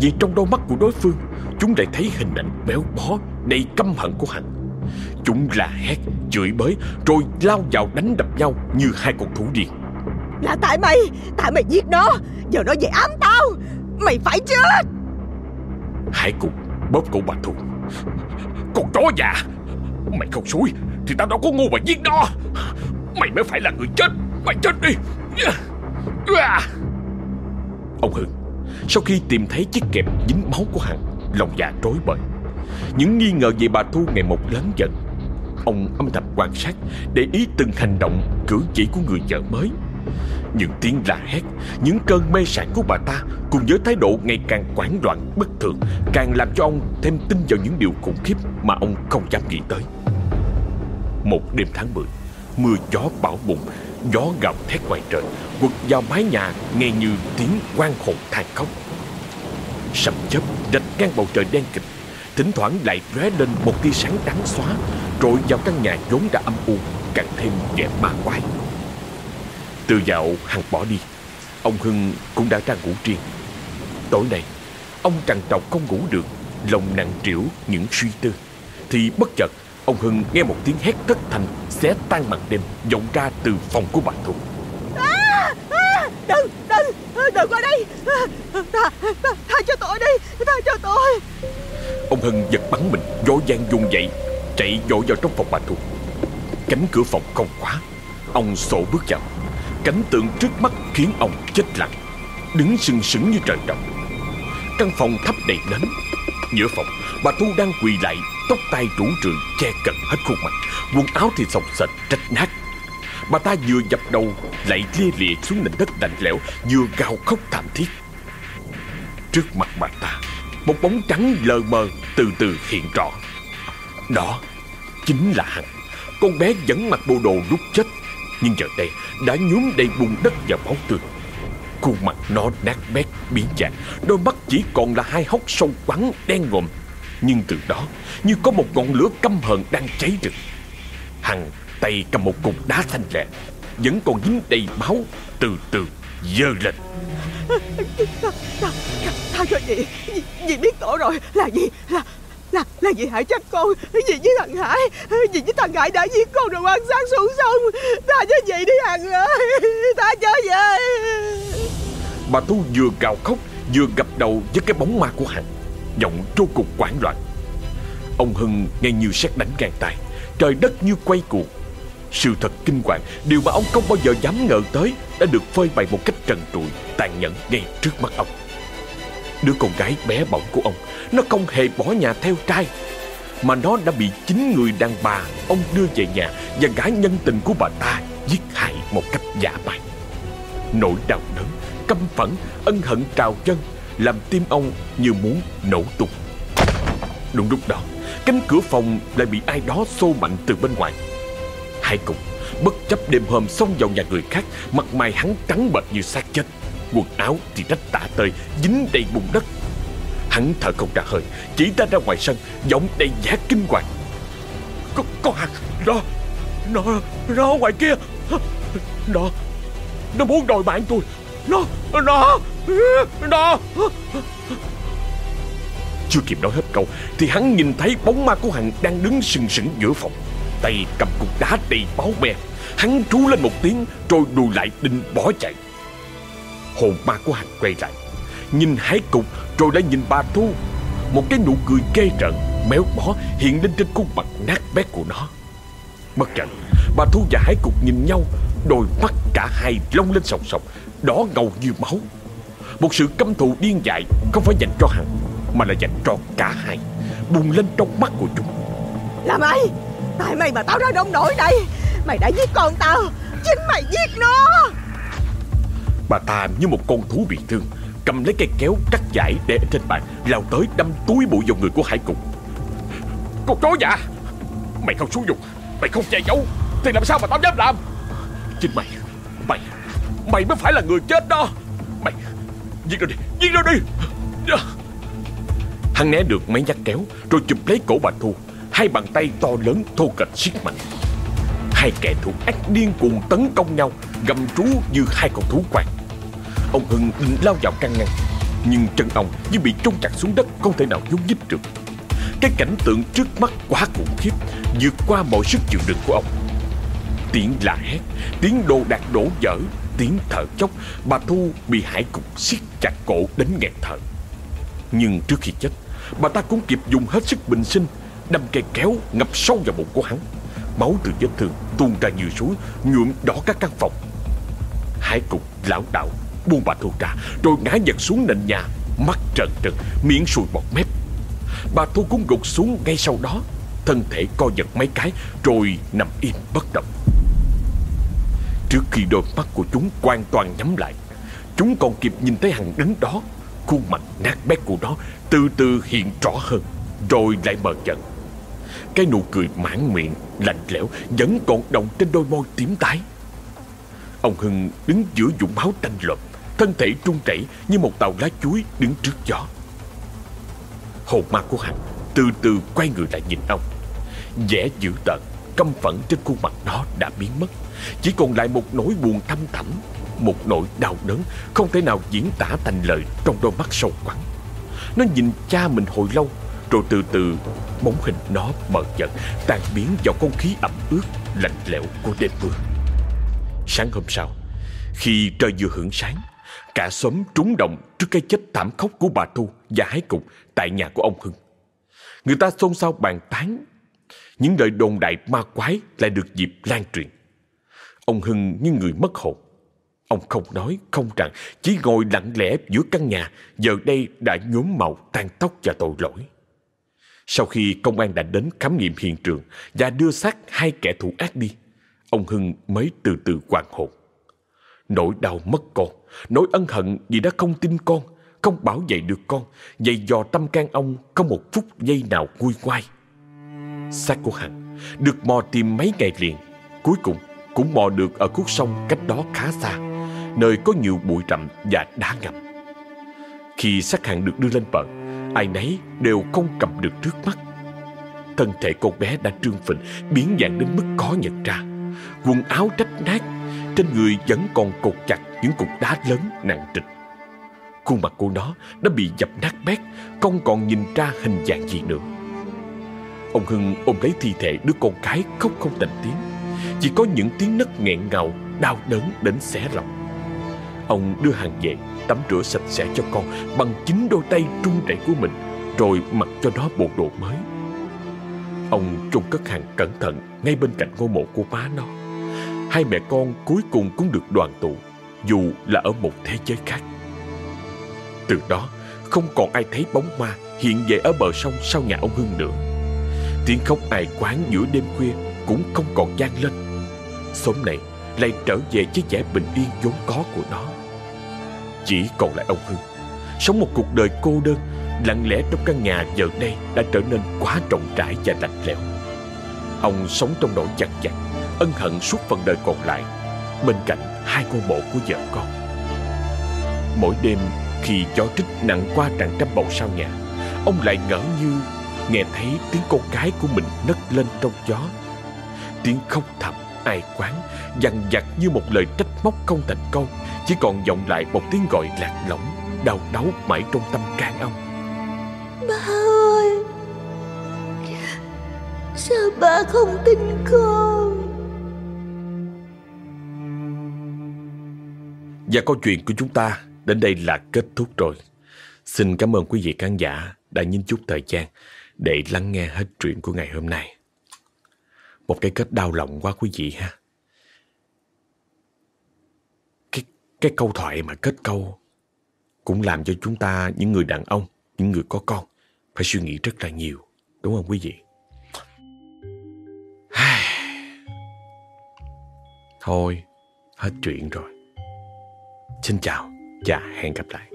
Speaker 1: Vì trong đôi mắt của đối phương Chúng lại thấy hình ảnh béo bó Đầy căm hận của Hằng Chúng là hét, chửi bới Rồi lao vào đánh đập nhau như hai con thú điên.
Speaker 3: Là tại mày Tại mày giết nó Giờ nó về ám tao Mày phải chết.
Speaker 1: Hải Cục bóp cổ bà Thu. Con chó già Mày không xui Thì tao đâu có ngu mà giết nó. Mày mới phải là người chết Mày chết đi. Ông Hưng sau khi tìm thấy chiếc kẹp dính máu của Hằng, Lòng dạ rối bời. Những nghi ngờ về bà Thu ngày một lớn dần. Ông âm thầm quan sát Để ý từng hành động, Cử chỉ của người vợ mới. Những tiếng la hét, Những cơn mê sảng của bà ta Cùng với thái độ ngày càng quảng loạn, bất thường Càng làm cho ông thêm tin vào những điều khủng khiếp Mà ông không dám nghĩ tới. Một đêm tháng 10 Mưa gió bão bùng Gió gào thét ngoài trời, Quật vào mái nhà nghe như tiếng quan hồn than khóc. Sầm chớp rạch ngang bầu trời đen kịch, Thỉnh thoảng lại lóe lên một tia sáng trắng xóa Trội vào căn nhà vốn đã âm u, Càng thêm vẻ ma quái. Từ dạo Hằng bỏ đi. Ông Hưng cũng đã ra ngủ riêng. Tối nay, Ông trằn trọc không ngủ được, Lòng nặng trĩu những suy tư, Thì bất chợt Ông Hưng nghe một tiếng hét thất thanh Xé tan màn đêm vọng ra từ phòng của bà Thu.
Speaker 3: À, à, Đừng, đừng, đừng qua đây. Tha, tha, tha cho tôi đi Tha cho tôi
Speaker 1: Ông Hưng giật bắn mình Vội vàng dùng dậy Chạy vội vào trong phòng bà Thu. Cánh cửa phòng không khóa Ông sổ bước vào. Cảnh tượng trước mắt khiến ông chết lặng Đứng sừng sững như trời động Căn phòng thấp đầy nến Giữa phòng bà Thu đang quỳ lại Tóc tai rủ rượi che cận hết khuôn mặt Quần áo thì sọc sệt rách nát. Bà ta vừa dập đầu Lại lia lịa xuống nền đất lạnh lẽo Vừa gào khóc thảm thiết. Trước mặt bà ta Một bóng trắng lờ mờ từ từ hiện rõ. Đó chính là Hằng Con bé vẫn mặc bộ đồ lúc chết Nhưng giờ đây đã nhuốm đầy bùn đất và máu tươi. Khuôn mặt nó nát bét, biến dạng Đôi mắt chỉ còn là hai hốc sâu quắn đen ngòm. Nhưng từ đó như có một ngọn lửa căm hờn đang cháy rực Hằng tay cầm một cục đá xanh lẹ Vẫn còn dính đầy máu Từ từ dơ lên.
Speaker 3: Tha cho dì. Dì biết tội rồi. Là gì Là là là dì hại trách con. Dì với thằng Hải. Dì với thằng Hải đã giết con rồi quan sát xuống sông. Tha cho dì đi Hằng ơi. Tha cho dì.
Speaker 1: Bà Thu vừa gào khóc Vừa gặp đầu với cái bóng ma của Hằng Giọng vô cùng quảng loạn. Ông Hưng nghe như xét đánh gan tay Trời đất như quay cuồng. Sự thật kinh hoàng, Điều mà ông không bao giờ dám ngờ tới, Đã được phơi bày một cách trần trụi, Tàn nhẫn ngay trước mắt ông. Đứa con gái bé bỏng của ông, Nó không hề bỏ nhà theo trai, Mà nó đã bị chính người đàn bà Ông đưa về nhà Và gã nhân tình của bà ta Giết hại một cách giả man Nỗi đau đớn, Căm phẫn, Ân hận trào chân làm tim ông như muốn nổ tung. Đúng lúc đó Cánh cửa phòng lại bị ai đó xô mạnh từ bên ngoài. Hai cùng Bất chấp đêm hôm xông vào nhà người khác Mặt mày hắn trắng bệch như xác chết. Quần áo thì rách tả tơi Dính đầy bùn đất. Hắn thở không ra hơi Chỉ ta ra ngoài sân Giọng đầy vẻ kinh hoàng. Có, có hạt Nó Nó Nó ngoài kia. Nó Nó muốn đòi mạng tôi. Nó Nó Nó. Chưa kịp nói hết câu, Thì hắn nhìn thấy bóng ma của Hằng Đang đứng sừng sững giữa phòng. Tay cầm cục đá đầy máu me. Hắn trú lên một tiếng, Rồi đùi lại định bỏ chạy. Hồn ma của Hằng quay lại, Nhìn hái cục, Rồi đã nhìn bà Thu. Một cái nụ cười ghê rợn, Méo mó hiện lên trên khuôn mặt nát bét của nó. Bất chợt, Bà Thu và Hải Cục nhìn nhau, Đôi mắt cả hai long lên sòng sòng. Đỏ ngầu như máu. Một sự căm thù điên dại Không phải dành cho Hằng Mà là dành cho cả hai Bùng lên trong mắt của chúng.
Speaker 3: Là mày Tại mày mà tao ra đông nổi đây. Mày đã giết con tao Chính mày giết nó.
Speaker 1: Bà ta như một con thú bị thương Cầm lấy cây kéo cắt giải để trên bàn Lao tới đâm túi bụi vào người của Hải Cục. Con chó dạ! Mày không xuống dùng Mày không che giấu Thì làm sao mà tao dám làm? Chính mày Mày Mày mới phải là người chết đó. Mày, Giết nó đi, Giết nó đi. Hắn né được mấy nhát kéo, Rồi chụp lấy cổ bà Thu. Hai bàn tay to lớn thô kệch siết mạnh. Hai kẻ thù ác điên cuồng tấn công nhau, Gầm trú như hai con thú quang. Ông Hưng định lao vào can ngăn, Nhưng chân ông như bị trôn chặt xuống đất, Không thể nào nhúc nhích được. Cái cảnh tượng trước mắt quá khủng khiếp, vượt qua mọi sức chịu đựng của ông. Tiếng la hét, Tiếng đồ đạc đổ vỡ Tiếng thở chốc Bà Thu bị hải cục siết chặt cổ đến nghẹt thở. Nhưng trước khi chết, Bà ta cũng kịp dùng hết sức bình sinh, Đâm cây kéo ngập sâu vào bụng của hắn. Máu từ vết thương tuôn ra như suối, Nhuộm đỏ các căn phòng. Hải cục lão đạo buông bà Thu ra, Rồi ngã giật xuống nền nhà, Mắt trợn trừng, Miệng sùi bọt mép. Bà Thu cũng gục xuống ngay sau đó, Thân thể co giật mấy cái, Rồi nằm im bất động. Trước khi đôi mắt của chúng hoàn toàn nhắm lại. Chúng còn kịp nhìn thấy Hằng đứng đó, Khuôn mặt nát bét của nó Từ từ hiện rõ hơn, Rồi lại mờ dần. Cái nụ cười mãn miệng, Lạnh lẽo Vẫn còn động trên đôi môi tím tái. Ông Hưng đứng giữa dũng máu tanh lợp Thân thể trung chảy như một tàu lá chuối đứng trước gió. Hồn ma của Hằng từ từ quay người lại nhìn ông. Vẻ dữ tợn, căm phẫn trên khuôn mặt nó đã biến mất chỉ còn lại một nỗi buồn thâm thẳm một nỗi đau đớn, không thể nào diễn tả thành lời trong đôi mắt sâu quắn nó nhìn cha mình hồi lâu, rồi từ từ bóng hình nó mờ dần, tan biến vào không khí ẩm ướt, lạnh lẽo của đêm mưa. Sáng hôm sau, khi trời vừa hưởng sáng, cả xóm trúng động trước cái chết thảm khốc của bà thu và hái cục tại nhà của ông hưng. Người ta xôn xao bàn tán, Những lời đồn đại ma quái lại được dịp lan truyền. Ông Hưng như người mất hồn. Ông không nói, không rằng Chỉ ngồi lặng lẽ giữa căn nhà Giờ đây đã nhuốm màu tan tóc và tội lỗi. Sau khi công an đã đến khám nghiệm hiện trường Và đưa xác hai kẻ thủ ác đi Ông Hưng mới từ từ hoàn hồn. Nỗi đau mất con Nỗi ân hận vì đã không tin con không bảo vệ được con Dày dò tâm can ông Không một phút giây nào nguôi ngoai. Xác của Hằng Được mò tìm mấy ngày liền Cuối cùng cũng mò được ở khúc sông cách đó khá xa, Nơi có nhiều bụi rậm và đá ngầm. Khi xác Hằng được đưa lên bờ, Ai nấy đều không cầm được trước mắt. Thân thể con bé đã trương phình, Biến dạng đến mức khó nhận ra. Quần áo rách nát, Trên người vẫn còn cột chặt những cục đá lớn nặng trịch. Khuôn mặt của nó đã bị dập nát bét, Không còn nhìn ra hình dạng gì nữa. Ông Hưng ôm lấy thi thể đứa con cái khóc không thành tiếng. Chỉ có những tiếng nấc nghẹn ngào, Đau đớn đến xé lòng. Ông đưa hàng về, Tắm rửa sạch sẽ cho con Bằng chính đôi tay trung rẩy của mình, Rồi mặc cho nó bộ đồ mới. Ông chôn cất hàng cẩn thận Ngay bên cạnh ngôi mộ của má nó. Hai mẹ con cuối cùng cũng được đoàn tụ, Dù là ở một thế giới khác. Từ đó, không còn ai thấy bóng ma hiện về ở bờ sông sau nhà ông Hưng nữa. Tiếng khóc ai quán giữa đêm khuya cũng không còn gian lên. Xóm này lại trở về với vẻ bình yên vốn có của nó. Chỉ còn lại ông Hưng, Sống một cuộc đời cô đơn, Lặng lẽ trong căn nhà giờ đây đã trở nên quá rộng rãi và lạnh lẽo. Ông sống trong nỗi chặt chặt Ân hận suốt phần đời còn lại, Bên cạnh hai ngôi mộ của vợ con. Mỗi đêm khi gió trích nặng qua trạng trăm bầu sau nhà, Ông lại ngỡ như nghe thấy tiếng con gái của mình nấc lên trong gió. Tiếng khóc thầm ai quán dằn vặt như một lời trách móc không thành câu. Chỉ còn vọng lại một tiếng gọi lạc lõng Đau đáu mãi trong tâm can ông.
Speaker 2: Ba ơi Sao ba không tin con?
Speaker 1: Và câu chuyện của chúng ta đến đây là kết thúc rồi. Xin cảm ơn quý vị khán giả đã nhín chút thời gian để lắng nghe hết chuyện của ngày hôm nay. Một cái kết đau lòng quá quý vị ha. Cái, cái câu thoại mà kết câu cũng làm cho chúng ta, những người đàn ông, những người có con, phải suy nghĩ rất là nhiều. Đúng không quý vị? Thôi, hết chuyện rồi. Xin chào và hẹn gặp lại.